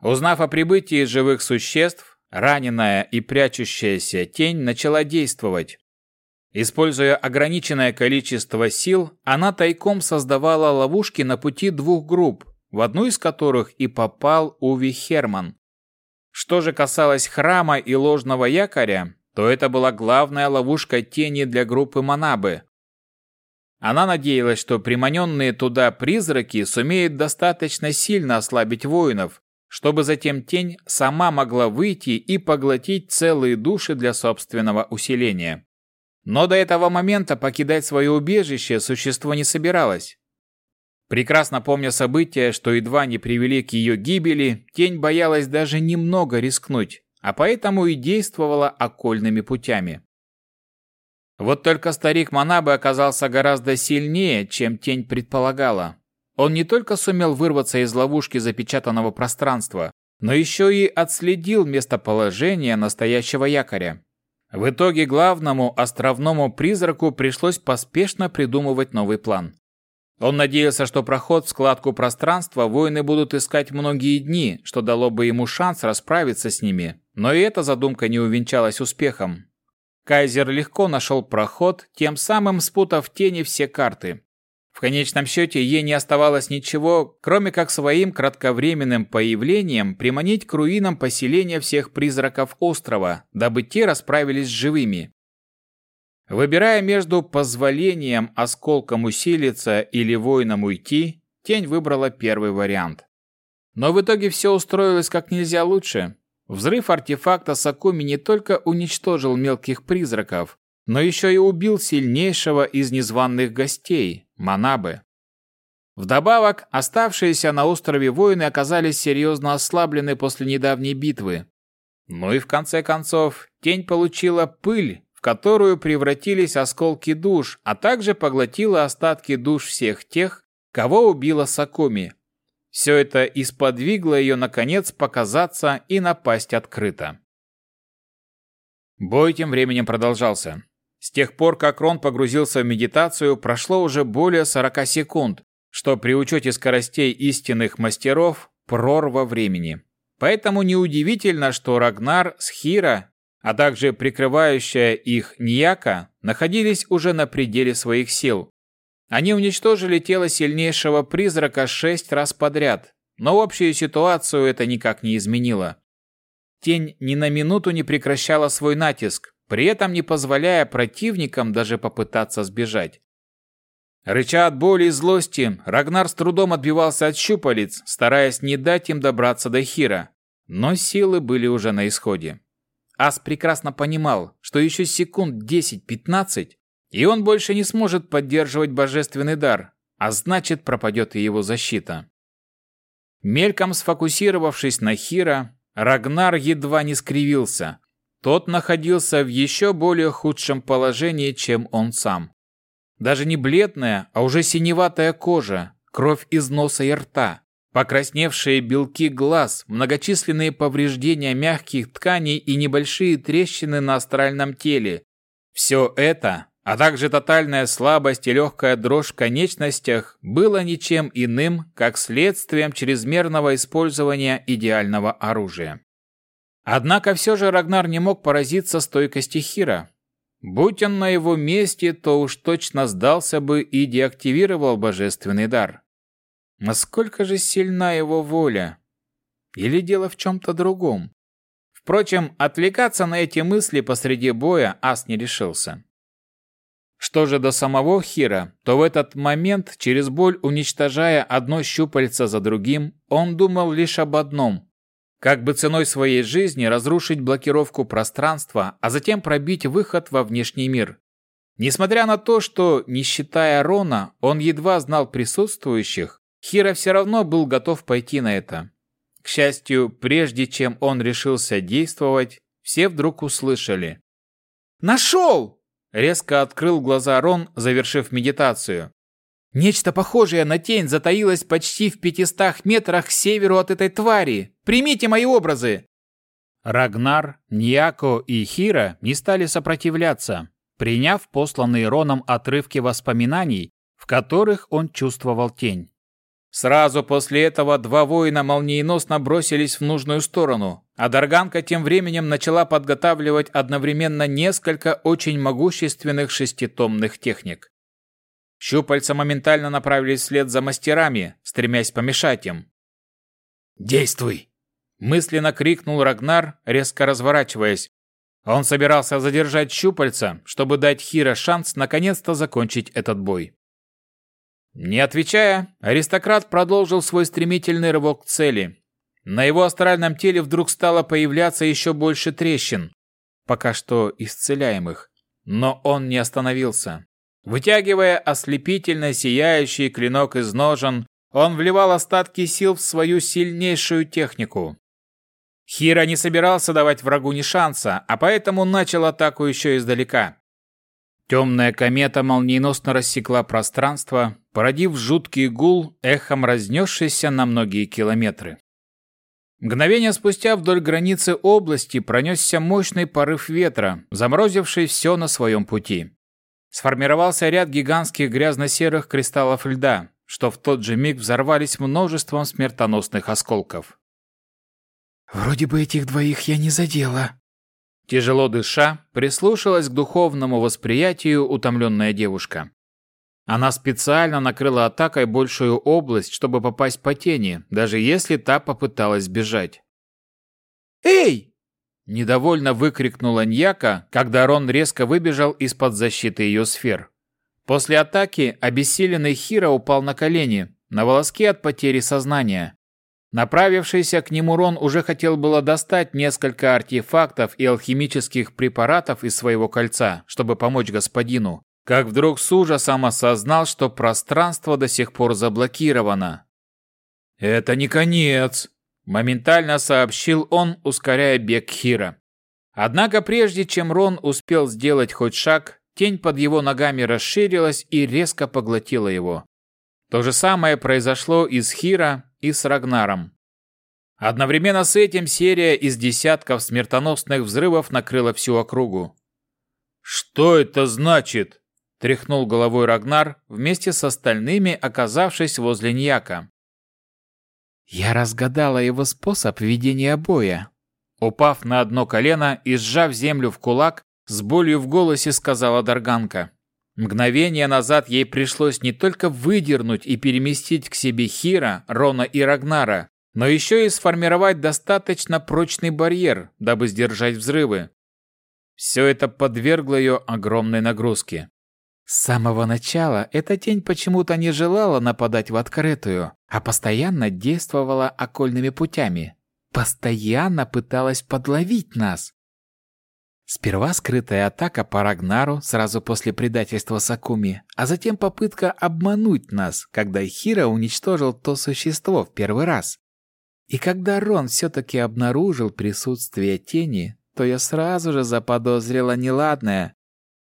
Узнав о прибытии живых существ, раненая и прячущаяся тень начала действовать. Используя ограниченное количество сил, она тайком создавала ловушки на пути двух групп, в одну из которых и попал Уви Херман. Что же касалось храма и ложного якоря, то это была главная ловушка тени для группы Манабы. Она надеялась, что приманенные туда призраки сумеют достаточно сильно ослабить воинов, чтобы затем тень сама могла выйти и поглотить целые души для собственного усиления. Но до этого момента покидать свое убежище существо не собиралось. Прекрасно помня события, что едва не привели к ее гибели, тень боялась даже немного рискнуть, а поэтому и действовала окольными путями. Вот только старик Манабы оказался гораздо сильнее, чем тень предполагала. Он не только сумел вырваться из ловушки запечатанного пространства, но еще и отследил местоположение настоящего якоря. В итоге главному островному призраку пришлось поспешно придумывать новый план. Он надеялся, что проход в складку пространства воины будут искать многие дни, что дало бы ему шанс расправиться с ними. Но и эта задумка не увенчалась успехом. Кайзер легко нашел проход, тем самым спутав тени все карты. В конечном счете ей не оставалось ничего, кроме как своим кратковременным появлением приманить к руинам поселения всех призраков острова, дабы те расправились с живыми. Выбирая между позволением осколком усилиться или воином уйти, тень выбрала первый вариант. Но в итоге все устроилось как нельзя лучше. Взрыв артефакта Сакуми не только уничтожил мелких призраков, но еще и убил сильнейшего из незваных гостей – Манабы. Вдобавок, оставшиеся на острове воины оказались серьезно ослаблены после недавней битвы. Ну и в конце концов, тень получила пыль которую превратились осколки душ, а также поглотила остатки душ всех тех, кого убила Сакуми. Все это исподвигло ее, наконец, показаться и напасть открыто. Бой тем временем продолжался. С тех пор, как Рон погрузился в медитацию, прошло уже более 40 секунд, что при учете скоростей истинных мастеров – прорва времени. Поэтому неудивительно, что Рагнар с Хира а также прикрывающая их Ньяка, находились уже на пределе своих сил. Они уничтожили тело сильнейшего призрака шесть раз подряд, но общую ситуацию это никак не изменило. Тень ни на минуту не прекращала свой натиск, при этом не позволяя противникам даже попытаться сбежать. Рыча от боли и злости, Рагнар с трудом отбивался от щупалец, стараясь не дать им добраться до Хира, но силы были уже на исходе. Ас прекрасно понимал, что еще секунд 10-15, и он больше не сможет поддерживать божественный дар, а значит пропадет и его защита. Мельком сфокусировавшись на Хира, Рагнар едва не скривился. Тот находился в еще более худшем положении, чем он сам. Даже не бледная, а уже синеватая кожа, кровь из носа и рта, Покрасневшие белки глаз, многочисленные повреждения мягких тканей и небольшие трещины на астральном теле. Все это, а также тотальная слабость и легкая дрожь в конечностях, было ничем иным, как следствием чрезмерного использования идеального оружия. Однако все же Рагнар не мог поразиться стойкости Хира. Будь он на его месте, то уж точно сдался бы и деактивировал божественный дар. Насколько же сильна его воля? Или дело в чем-то другом? Впрочем, отвлекаться на эти мысли посреди боя Ас не решился. Что же до самого Хира, то в этот момент, через боль уничтожая одно щупальце за другим, он думал лишь об одном – как бы ценой своей жизни разрушить блокировку пространства, а затем пробить выход во внешний мир. Несмотря на то, что, не считая Рона, он едва знал присутствующих, Хира все равно был готов пойти на это. К счастью, прежде чем он решился действовать, все вдруг услышали. «Нашел!» – резко открыл глаза Рон, завершив медитацию. Нечто похожее на тень затаилось почти в пятистах метрах к северу от этой твари. Примите мои образы!» Рагнар, Ньяко и Хира не стали сопротивляться, приняв посланные Роном отрывки воспоминаний, в которых он чувствовал тень. Сразу после этого два воина молниеносно бросились в нужную сторону, а Дарганка тем временем начала подготавливать одновременно несколько очень могущественных шеститомных техник. Щупальца моментально направились вслед за мастерами, стремясь помешать им. «Действуй!» – мысленно крикнул Рагнар, резко разворачиваясь. Он собирался задержать щупальца, чтобы дать Хира шанс наконец-то закончить этот бой. Не отвечая, аристократ продолжил свой стремительный рывок к цели. На его астральном теле вдруг стало появляться еще больше трещин, пока что исцеляемых. Но он не остановился. Вытягивая ослепительно сияющий клинок из ножен, он вливал остатки сил в свою сильнейшую технику. Хира не собирался давать врагу ни шанса, а поэтому начал атаку еще издалека. Темная комета молниеносно рассекла пространство, породив жуткий гул, эхом разнесшийся на многие километры. Мгновение спустя вдоль границы области пронесся мощный порыв ветра, заморозивший все на своем пути сформировался ряд гигантских грязно-серых кристаллов льда, что в тот же миг взорвались множеством смертоносных осколков. «Вроде бы этих двоих я не задела». Тяжело дыша, прислушалась к духовному восприятию утомленная девушка. Она специально накрыла атакой большую область, чтобы попасть по тени, даже если та попыталась бежать. «Эй!» Недовольно выкрикнула Ньяка, когда Рон резко выбежал из-под защиты ее сфер. После атаки обессиленный Хира упал на колени, на волоске от потери сознания. Направившийся к нему Рон уже хотел было достать несколько артефактов и алхимических препаратов из своего кольца, чтобы помочь господину, как вдруг с ужасом осознал, что пространство до сих пор заблокировано. «Это не конец!» Моментально сообщил он, ускоряя бег Хира. Однако прежде чем Рон успел сделать хоть шаг, тень под его ногами расширилась и резко поглотила его. То же самое произошло и с Хира, и с Рагнаром. Одновременно с этим серия из десятков смертоносных взрывов накрыла всю округу. «Что это значит?» – тряхнул головой Рагнар, вместе с остальными оказавшись возле Ньяка. Я разгадала его способ ведения боя. Упав на одно колено и сжав землю в кулак, с болью в голосе сказала Дарганка. Мгновение назад ей пришлось не только выдернуть и переместить к себе Хира, Рона и Рагнара, но еще и сформировать достаточно прочный барьер, дабы сдержать взрывы. Все это подвергло ее огромной нагрузке. С самого начала эта тень почему-то не желала нападать в открытую, а постоянно действовала окольными путями. Постоянно пыталась подловить нас. Сперва скрытая атака по Рагнару сразу после предательства Сакуми, а затем попытка обмануть нас, когда Хира уничтожил то существо в первый раз. И когда Рон все-таки обнаружил присутствие тени, то я сразу же заподозрила неладное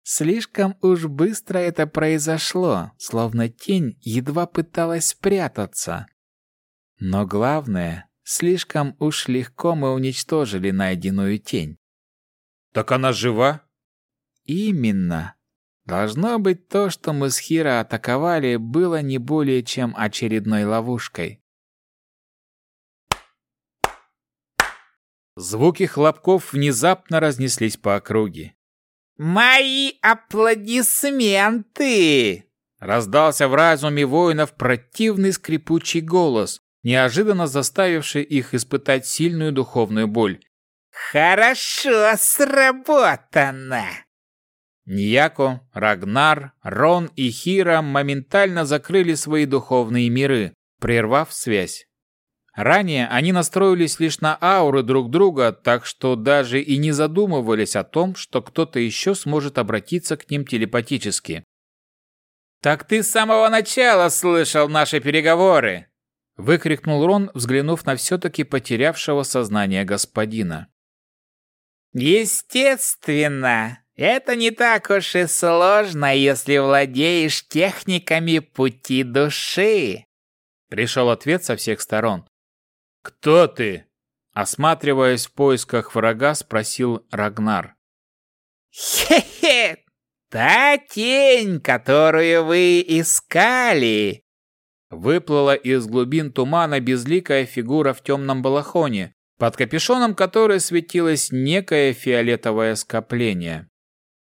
Слишком уж быстро это произошло, словно тень едва пыталась спрятаться. Но главное, слишком уж легко мы уничтожили найденную тень. «Так она жива?» «Именно. Должно быть, то, что мы с Хиро атаковали, было не более чем очередной ловушкой». Звуки хлопков внезапно разнеслись по округе. «Мои аплодисменты!» Раздался в разуме воинов противный скрипучий голос, неожиданно заставивший их испытать сильную духовную боль. «Хорошо сработано!» Ньяко, Рагнар, Рон и Хира моментально закрыли свои духовные миры, прервав связь. Ранее они настроились лишь на ауры друг друга, так что даже и не задумывались о том, что кто-то еще сможет обратиться к ним телепатически. «Так ты с самого начала слышал наши переговоры!» выкрикнул Рон, взглянув на все-таки потерявшего сознание господина. Естественно, это не так уж и сложно, если владеешь техниками пути души. Пришел ответ со всех сторон. «Кто ты?» Осматриваясь в поисках врага, спросил Рагнар. «Хе-хе! Та тень, которую вы искали!» Выплыла из глубин тумана безликая фигура в темном балахоне, под капюшоном которой светилось некое фиолетовое скопление.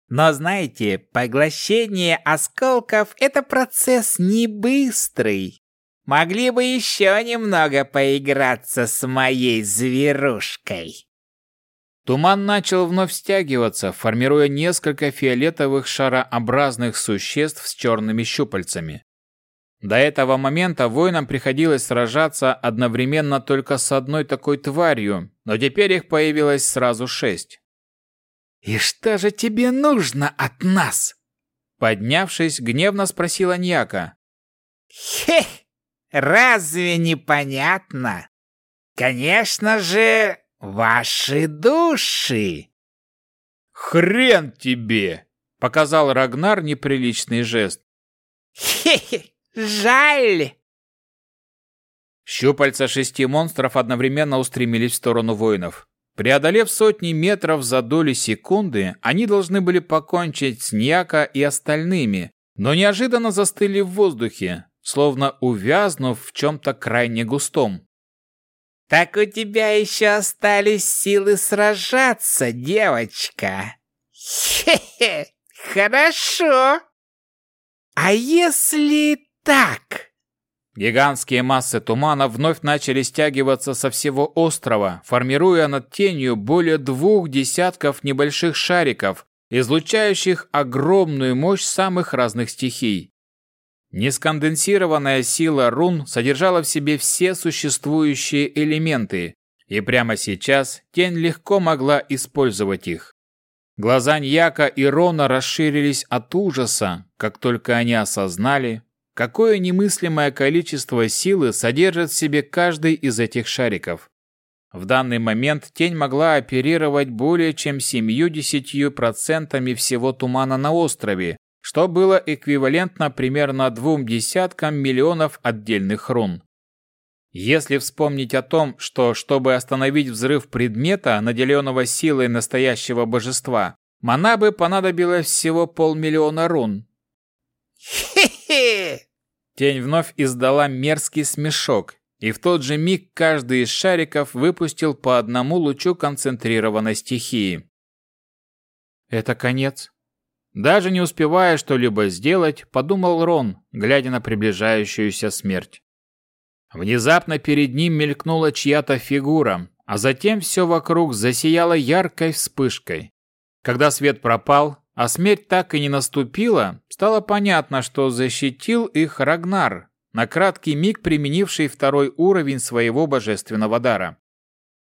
Но знаете, поглощение осколков – это процесс не быстрый. Могли бы еще немного поиграться с моей зверушкой. Туман начал вновь стягиваться, формируя несколько фиолетовых шарообразных существ с черными щупальцами. До этого момента воинам приходилось сражаться одновременно только с одной такой тварью, но теперь их появилось сразу шесть. «И что же тебе нужно от нас?» Поднявшись, гневно спросила Ньяка. «Хе! Разве не понятно? Конечно же, ваши души!» «Хрен тебе!» — показал Рагнар неприличный жест. «Хе-хе! Жаль!» Щупальца шести монстров одновременно устремились в сторону воинов. Преодолев сотни метров за доли секунды, они должны были покончить с Ньяка и остальными, но неожиданно застыли в воздухе, словно увязнув в чем-то крайне густом. «Так у тебя еще остались силы сражаться, девочка!» «Хе-хе! Хорошо! А если так?» Гигантские массы тумана вновь начали стягиваться со всего острова, формируя над тенью более двух десятков небольших шариков, излучающих огромную мощь самых разных стихий. Несконденсированная сила рун содержала в себе все существующие элементы, и прямо сейчас тень легко могла использовать их. Глаза Ньяка и Рона расширились от ужаса, как только они осознали, какое немыслимое количество силы содержит в себе каждый из этих шариков. В данный момент тень могла оперировать более чем 70% всего тумана на острове, что было эквивалентно примерно двум десяткам миллионов отдельных рун. Если вспомнить о том, что чтобы остановить взрыв предмета, наделенного силой настоящего божества, Манабы понадобилось всего полмиллиона рун. «Хе-хе!» Тень вновь издала мерзкий смешок, и в тот же миг каждый из шариков выпустил по одному лучу концентрированной стихии. «Это конец?» Даже не успевая что-либо сделать, подумал Рон, глядя на приближающуюся смерть. Внезапно перед ним мелькнула чья-то фигура, а затем все вокруг засияло яркой вспышкой. Когда свет пропал, а смерть так и не наступила, стало понятно, что защитил их Рагнар, на краткий миг применивший второй уровень своего божественного дара.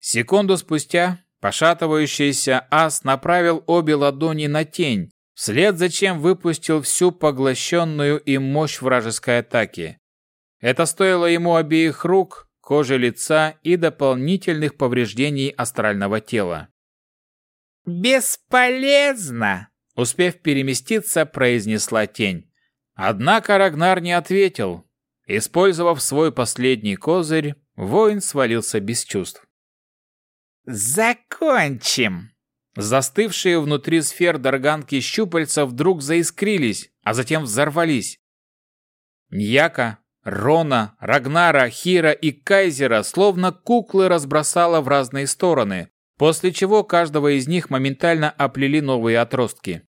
Секунду спустя пошатывающийся ас направил обе ладони на тень, вслед за чем выпустил всю поглощенную им мощь вражеской атаки. Это стоило ему обеих рук, кожи лица и дополнительных повреждений астрального тела. «Бесполезно!» Успев переместиться, произнесла тень. Однако Рагнар не ответил. Использовав свой последний козырь, воин свалился без чувств. «Закончим!» Застывшие внутри сфер дарганки щупальца вдруг заискрились, а затем взорвались. Ньяка, Рона, Рагнара, Хира и Кайзера словно куклы разбросала в разные стороны, после чего каждого из них моментально оплели новые отростки.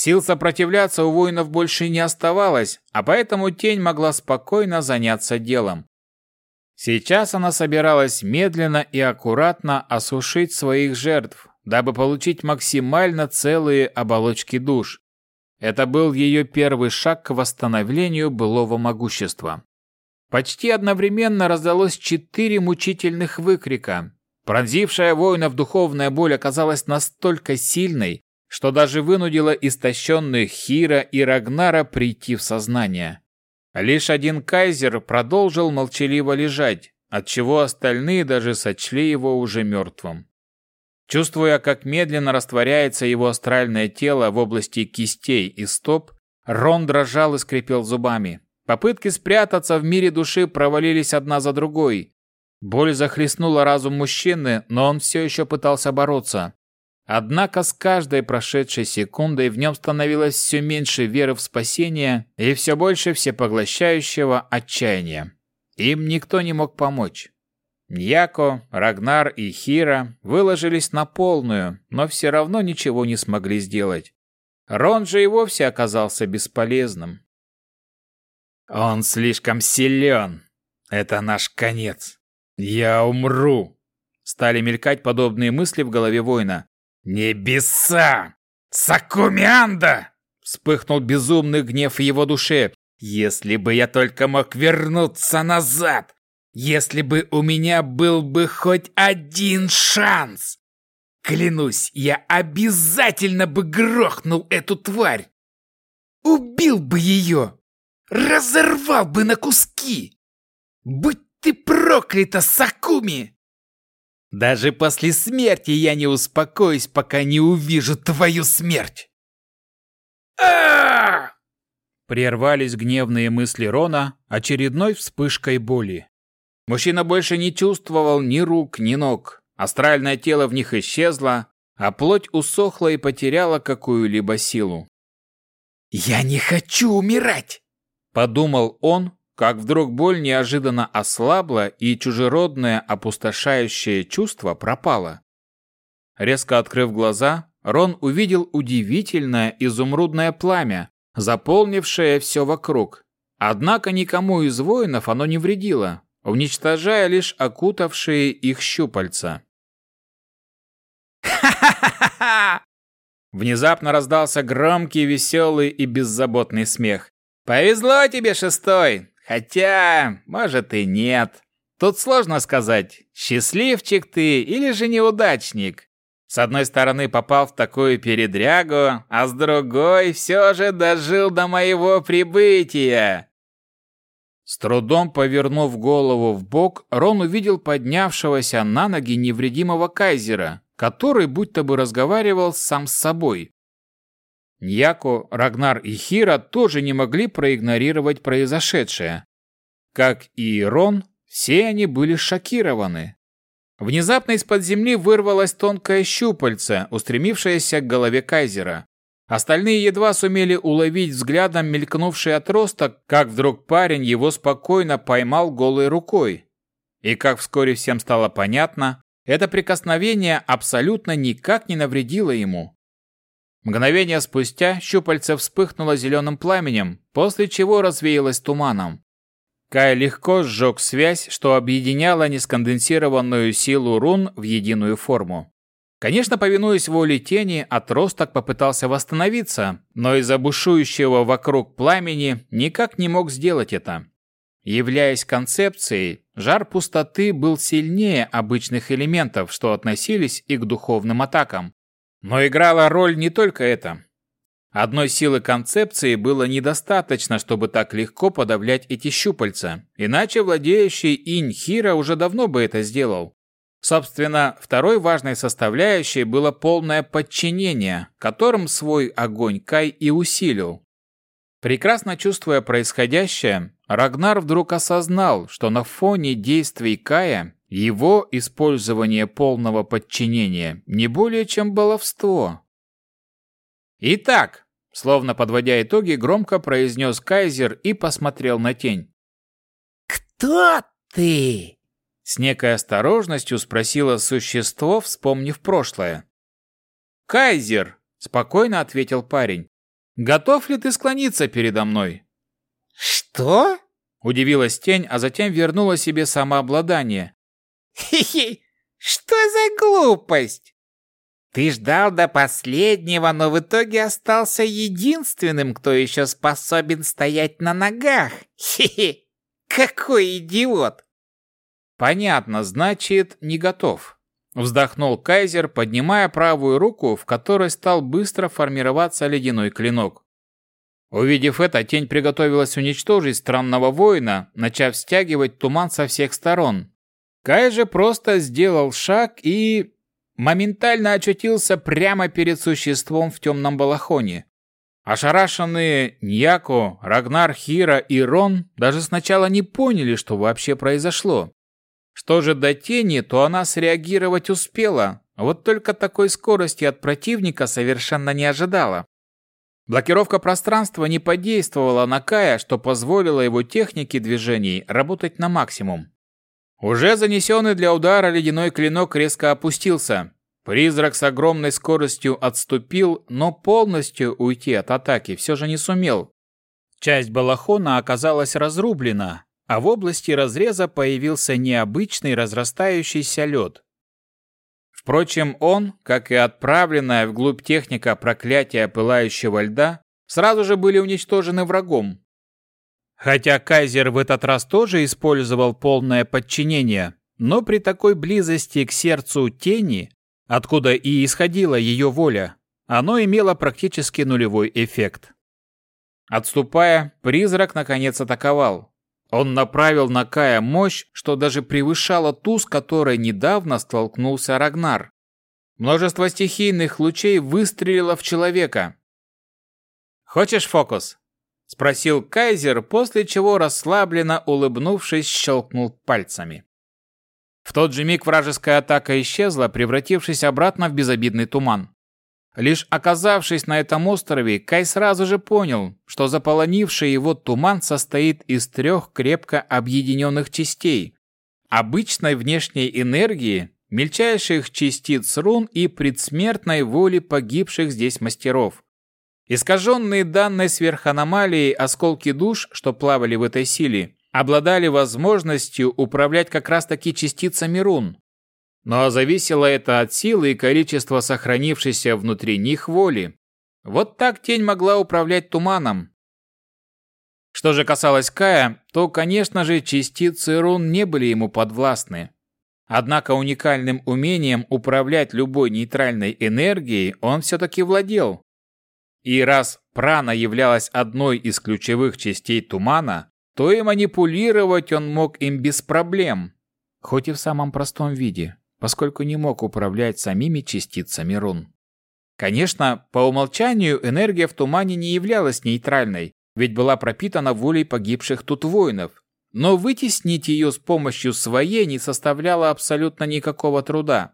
Сил сопротивляться у воинов больше не оставалось, а поэтому тень могла спокойно заняться делом. Сейчас она собиралась медленно и аккуратно осушить своих жертв, дабы получить максимально целые оболочки душ. Это был ее первый шаг к восстановлению былого могущества. Почти одновременно раздалось четыре мучительных выкрика. Пронзившая воинов духовная боль оказалась настолько сильной, что даже вынудило истощенных Хира и Рагнара прийти в сознание. Лишь один кайзер продолжил молчаливо лежать, отчего остальные даже сочли его уже мертвым. Чувствуя, как медленно растворяется его астральное тело в области кистей и стоп, Рон дрожал и скрипел зубами. Попытки спрятаться в мире души провалились одна за другой. Боль захлестнула разум мужчины, но он все еще пытался бороться. Однако с каждой прошедшей секундой в нем становилось все меньше веры в спасение и все больше всепоглощающего отчаяния. Им никто не мог помочь. Ньяко, Рагнар и Хира выложились на полную, но все равно ничего не смогли сделать. Рон же и вовсе оказался бесполезным. «Он слишком силен. Это наш конец. Я умру!» Стали мелькать подобные мысли в голове воина. «Небеса! Сакумианда!» Вспыхнул безумный гнев в его душе. «Если бы я только мог вернуться назад! Если бы у меня был бы хоть один шанс! Клянусь, я обязательно бы грохнул эту тварь! Убил бы ее! Разорвал бы на куски! Будь ты проклята, Сакуми! Даже после смерти я не успокоюсь, пока не увижу твою смерть. а Прервались гневные мысли Рона очередной вспышкой боли. Мужчина больше не чувствовал ни рук, ни ног. Астральное тело в них исчезло, а плоть усохла и потеряла какую-либо силу. «Я не хочу умирать!» – подумал он, как вдруг боль неожиданно ослабла и чужеродное опустошающее чувство пропало. Резко открыв глаза, Рон увидел удивительное изумрудное пламя, заполнившее все вокруг. Однако никому из воинов оно не вредило, уничтожая лишь окутавшие их щупальца. «Ха-ха-ха-ха!» Внезапно раздался громкий, веселый и беззаботный смех. «Повезло тебе, шестой! Хотя, может и нет. Тут сложно сказать, счастливчик ты или же неудачник. С одной стороны попал в такую передрягу, а с другой все же дожил до моего прибытия. С трудом повернув голову в бок, Рон увидел поднявшегося на ноги невредимого кайзера, который будто бы разговаривал сам с собой. Ньяко, Рагнар и Хира тоже не могли проигнорировать произошедшее. Как и Ирон, все они были шокированы. Внезапно из-под земли вырвалось тонкое щупальце, устремившееся к голове Кайзера. Остальные едва сумели уловить взглядом мелькнувший отросток, как вдруг парень его спокойно поймал голой рукой. И как вскоре всем стало понятно, это прикосновение абсолютно никак не навредило ему. Мгновение спустя щупальце вспыхнуло зеленым пламенем, после чего развеялось туманом. Кай легко сжег связь, что объединяла несконденсированную силу рун в единую форму. Конечно, повинуясь воле тени, отросток попытался восстановиться, но из-за бушующего вокруг пламени никак не мог сделать это. Являясь концепцией, жар пустоты был сильнее обычных элементов, что относились и к духовным атакам. Но играла роль не только это. Одной силы концепции было недостаточно, чтобы так легко подавлять эти щупальца, иначе владеющий инь Хира уже давно бы это сделал. Собственно, второй важной составляющей было полное подчинение, которым свой огонь Кай и усилил. Прекрасно чувствуя происходящее, Рагнар вдруг осознал, что на фоне действий Кая его использование полного подчинения не более чем баловство. «Итак», словно подводя итоги, громко произнес Кайзер и посмотрел на тень. «Кто ты?» С некой осторожностью спросило существо, вспомнив прошлое. «Кайзер», — спокойно ответил парень. «Готов ли ты склониться передо мной?» «Что?» — удивилась тень, а затем вернула себе самообладание. Хи-хи, что за глупость? Ты ждал до последнего, но в итоге остался единственным, кто еще способен стоять на ногах. Хи-хи, какой идиот! Понятно, значит, не готов. Вздохнул Кайзер, поднимая правую руку, в которой стал быстро формироваться ледяной клинок. Увидев это, тень приготовилась уничтожить странного воина, начав стягивать туман со всех сторон, Кай же просто сделал шаг и... моментально очутился прямо перед существом в темном балахоне. Ошарашенные Ньяко, Рагнар, Хира и Рон даже сначала не поняли, что вообще произошло. Что же до тени, то она среагировать успела, вот только такой скорости от противника совершенно не ожидала. Блокировка пространства не подействовала на Кая, что позволило его технике движений работать на максимум. Уже занесенный для удара ледяной клинок резко опустился. Призрак с огромной скоростью отступил, но полностью уйти от атаки все же не сумел. Часть балахона оказалась разрублена, а в области разреза появился необычный разрастающийся лед. Впрочем, он, как и отправленная вглубь техника проклятия пылающего льда, сразу же были уничтожены врагом, Хотя Кайзер в этот раз тоже использовал полное подчинение, но при такой близости к сердцу тени, откуда и исходила ее воля, оно имело практически нулевой эффект. Отступая, призрак наконец атаковал. Он направил на Кая мощь, что даже превышала ту, с которой недавно столкнулся Рагнар. Множество стихийных лучей выстрелило в человека. «Хочешь фокус?» — спросил Кайзер, после чего расслабленно улыбнувшись щелкнул пальцами. В тот же миг вражеская атака исчезла, превратившись обратно в безобидный туман. Лишь оказавшись на этом острове, Кай сразу же понял, что заполонивший его туман состоит из трех крепко объединенных частей – обычной внешней энергии, мельчайших частиц рун и предсмертной воли погибших здесь мастеров – Искаженные данной сверханомалией осколки душ, что плавали в этой силе, обладали возможностью управлять как раз-таки частицами рун. Но зависело это от силы и количества сохранившейся внутри них воли. Вот так тень могла управлять туманом. Что же касалось Кая, то, конечно же, частицы рун не были ему подвластны. Однако уникальным умением управлять любой нейтральной энергией он все-таки владел, и раз прана являлась одной из ключевых частей тумана, то и манипулировать он мог им без проблем, хоть и в самом простом виде, поскольку не мог управлять самими частицами рун. Конечно, по умолчанию энергия в тумане не являлась нейтральной, ведь была пропитана волей погибших тут воинов. Но вытеснить ее с помощью своей не составляло абсолютно никакого труда.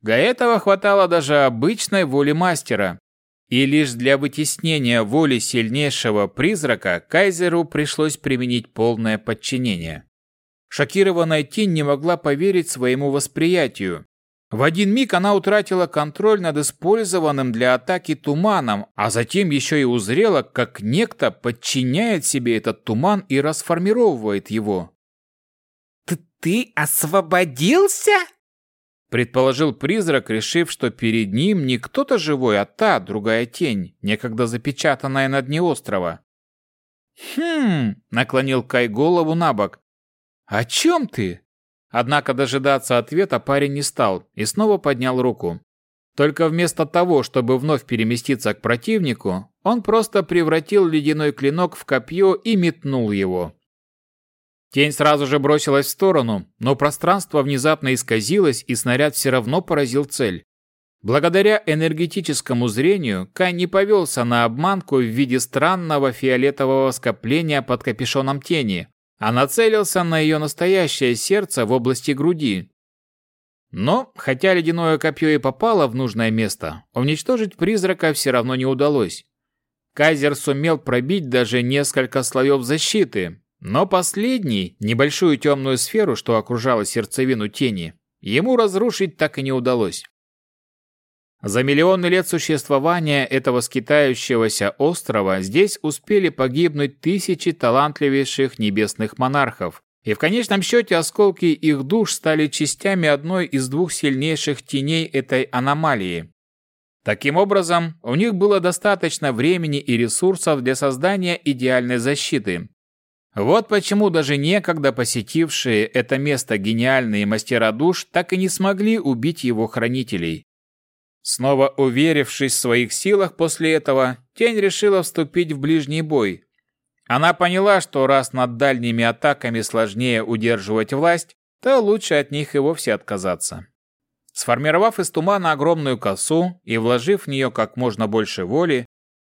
Для этого хватало даже обычной воли мастера, и лишь для вытеснения воли сильнейшего призрака Кайзеру пришлось применить полное подчинение. Шокированная тень не могла поверить своему восприятию. В один миг она утратила контроль над использованным для атаки туманом, а затем еще и узрела, как некто подчиняет себе этот туман и расформировывает его. «Ты, ты освободился?» Предположил призрак, решив, что перед ним не кто-то живой, а та, другая тень, некогда запечатанная на дне острова. «Хм...» — наклонил Кай голову на бок. «О чем ты?» Однако дожидаться ответа парень не стал и снова поднял руку. Только вместо того, чтобы вновь переместиться к противнику, он просто превратил ледяной клинок в копье и метнул его. Тень сразу же бросилась в сторону, но пространство внезапно исказилось, и снаряд все равно поразил цель. Благодаря энергетическому зрению Кай не повелся на обманку в виде странного фиолетового скопления под капюшоном тени, а нацелился на ее настоящее сердце в области груди. Но, хотя ледяное копье и попало в нужное место, уничтожить призрака все равно не удалось. Кайзер сумел пробить даже несколько слоев защиты, но последний, небольшую темную сферу, что окружала сердцевину тени, ему разрушить так и не удалось. За миллионы лет существования этого скитающегося острова здесь успели погибнуть тысячи талантливейших небесных монархов, и в конечном счете осколки их душ стали частями одной из двух сильнейших теней этой аномалии. Таким образом, у них было достаточно времени и ресурсов для создания идеальной защиты, вот почему даже некогда посетившие это место гениальные мастера душ так и не смогли убить его хранителей. Снова уверившись в своих силах после этого, Тень решила вступить в ближний бой. Она поняла, что раз над дальними атаками сложнее удерживать власть, то лучше от них и вовсе отказаться. Сформировав из тумана огромную косу и вложив в нее как можно больше воли,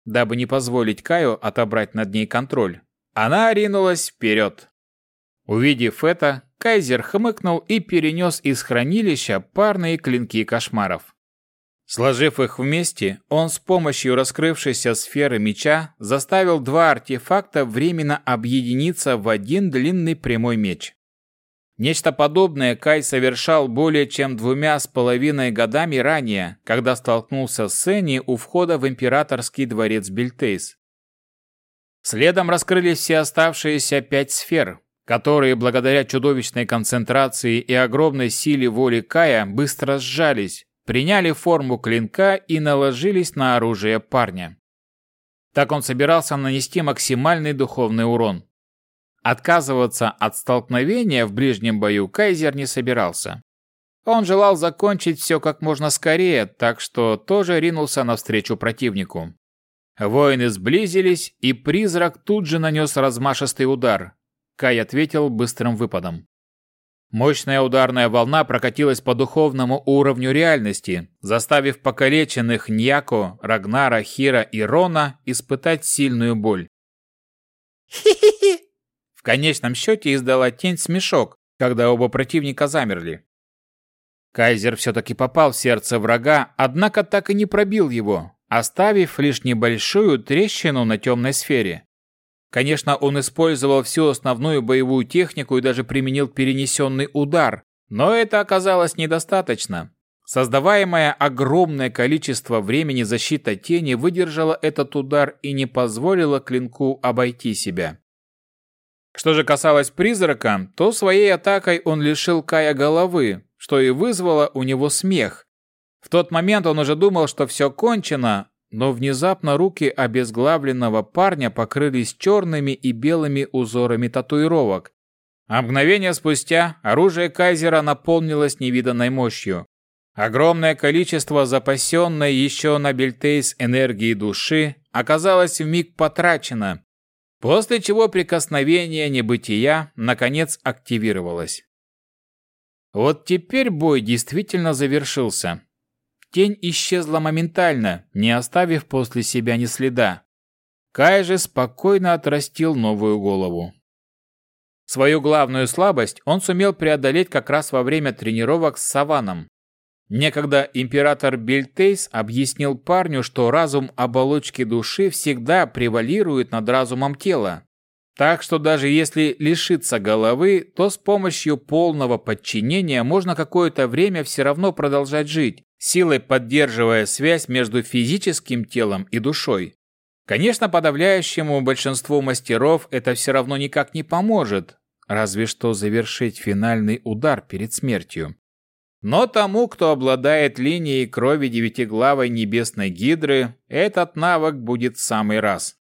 дабы не позволить Каю отобрать над ней контроль, она ринулась вперед. Увидев это, Кайзер хмыкнул и перенес из хранилища парные клинки кошмаров. Сложив их вместе, он с помощью раскрывшейся сферы меча заставил два артефакта временно объединиться в один длинный прямой меч. Нечто подобное Кай совершал более чем двумя с половиной годами ранее, когда столкнулся с Сенни у входа в императорский дворец Бельтейс. Следом раскрылись все оставшиеся пять сфер, которые благодаря чудовищной концентрации и огромной силе воли Кая быстро сжались, приняли форму клинка и наложились на оружие парня. Так он собирался нанести максимальный духовный урон. Отказываться от столкновения в ближнем бою Кайзер не собирался. Он желал закончить все как можно скорее, так что тоже ринулся навстречу противнику. Воины сблизились, и призрак тут же нанес размашистый удар. Кай ответил быстрым выпадом. Мощная ударная волна прокатилась по духовному уровню реальности, заставив покалеченных Ньяко, Рагнара, Хира и Рона испытать сильную боль. «Хи-хи-хи!» конечном счете издала тень смешок, когда оба противника замерли. Кайзер все-таки попал в сердце врага, однако так и не пробил его, оставив лишь небольшую трещину на темной сфере. Конечно, он использовал всю основную боевую технику и даже применил перенесенный удар, но это оказалось недостаточно. Создаваемое огромное количество времени защита тени выдержала этот удар и не позволила клинку обойти себя. Что же касалось призрака, то своей атакой он лишил Кая головы, что и вызвало у него смех. В тот момент он уже думал, что все кончено, но внезапно руки обезглавленного парня покрылись черными и белыми узорами татуировок. А мгновение спустя оружие Кайзера наполнилось невиданной мощью. Огромное количество запасенной еще на Бельтейс энергии души оказалось вмиг потрачено, После чего прикосновение небытия наконец активировалось. Вот теперь бой действительно завершился. Тень исчезла моментально, не оставив после себя ни следа. Кай же спокойно отрастил новую голову. Свою главную слабость он сумел преодолеть как раз во время тренировок с Саваном. Некогда император Бельтейс объяснил парню, что разум оболочки души всегда превалирует над разумом тела. Так что даже если лишиться головы, то с помощью полного подчинения можно какое-то время все равно продолжать жить, силой поддерживая связь между физическим телом и душой. Конечно, подавляющему большинству мастеров это все равно никак не поможет, разве что завершить финальный удар перед смертью. Но тому, кто обладает линией крови девятиглавой небесной гидры, этот навык будет в самый раз.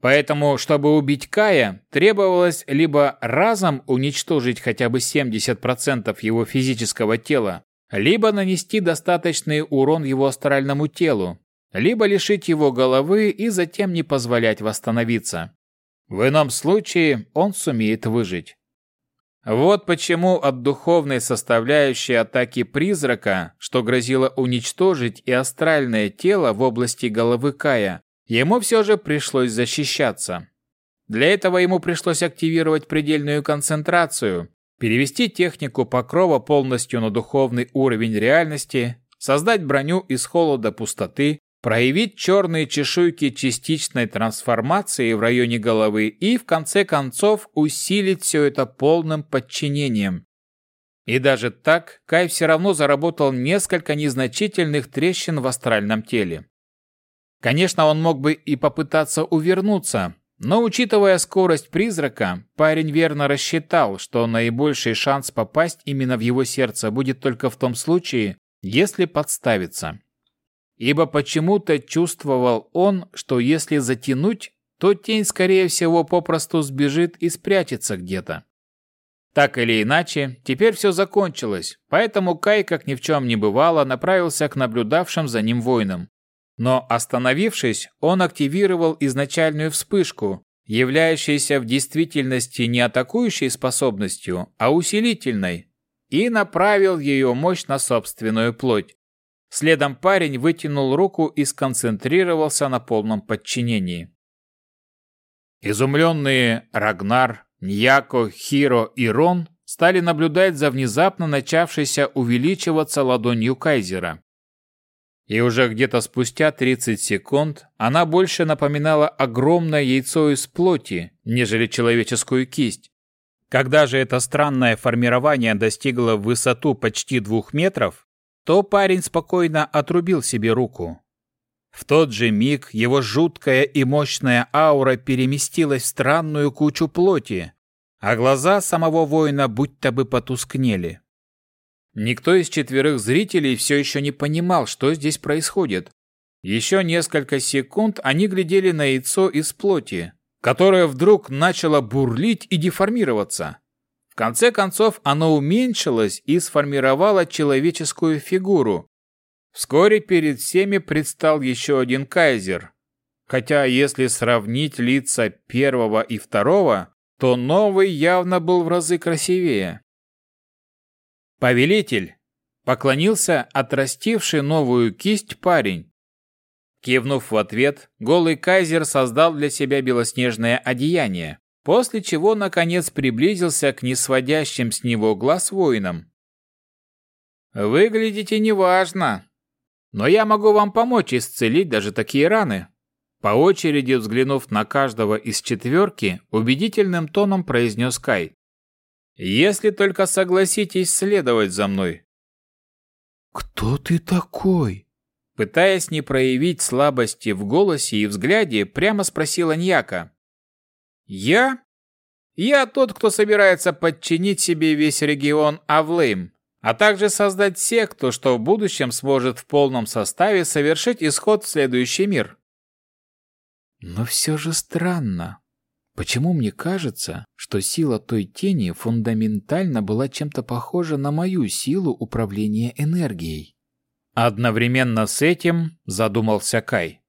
Поэтому, чтобы убить Кая, требовалось либо разом уничтожить хотя бы 70% его физического тела, либо нанести достаточный урон его астральному телу, либо лишить его головы и затем не позволять восстановиться. В ином случае он сумеет выжить. Вот почему от духовной составляющей атаки призрака, что грозило уничтожить и астральное тело в области головы Кая, ему все же пришлось защищаться. Для этого ему пришлось активировать предельную концентрацию, перевести технику покрова полностью на духовный уровень реальности, создать броню из холода пустоты, проявить черные чешуйки частичной трансформации в районе головы и, в конце концов, усилить все это полным подчинением. И даже так Кай все равно заработал несколько незначительных трещин в астральном теле. Конечно, он мог бы и попытаться увернуться, но учитывая скорость призрака, парень верно рассчитал, что наибольший шанс попасть именно в его сердце будет только в том случае, если подставиться ибо почему-то чувствовал он, что если затянуть, то тень, скорее всего, попросту сбежит и спрячется где-то. Так или иначе, теперь все закончилось, поэтому Кай, как ни в чем не бывало, направился к наблюдавшим за ним воинам. Но остановившись, он активировал изначальную вспышку, являющуюся в действительности не атакующей способностью, а усилительной, и направил ее мощь на собственную плоть. Следом парень вытянул руку и сконцентрировался на полном подчинении. Изумленные Рагнар, Ньяко, Хиро и Рон стали наблюдать за внезапно начавшейся увеличиваться ладонью Кайзера. И уже где-то спустя 30 секунд она больше напоминала огромное яйцо из плоти, нежели человеческую кисть. Когда же это странное формирование достигло высоту почти двух метров, то парень спокойно отрубил себе руку. В тот же миг его жуткая и мощная аура переместилась в странную кучу плоти, а глаза самого воина будто бы потускнели. Никто из четверых зрителей все еще не понимал, что здесь происходит. Еще несколько секунд они глядели на яйцо из плоти, которое вдруг начало бурлить и деформироваться. В конце концов оно уменьшилось и сформировало человеческую фигуру. Вскоре перед всеми предстал еще один кайзер. Хотя если сравнить лица первого и второго, то новый явно был в разы красивее. «Повелитель!» — поклонился отрастивший новую кисть парень. Кивнув в ответ, голый кайзер создал для себя белоснежное одеяние, после чего, наконец, приблизился к несводящим с него глаз воинам. «Выглядите неважно, но я могу вам помочь исцелить даже такие раны», по очереди взглянув на каждого из четверки, убедительным тоном произнес Кай. «Если только согласитесь следовать за мной». «Кто ты такой?» Пытаясь не проявить слабости в голосе и взгляде, прямо спросила Ньяка. «Я? Я тот, кто собирается подчинить себе весь регион Авлейм, а также создать секту, что в будущем сможет в полном составе совершить исход в следующий мир». Но все же странно. Почему мне кажется, что сила той тени фундаментально была чем-то похожа на мою силу управления энергией? Одновременно с этим задумался Кай.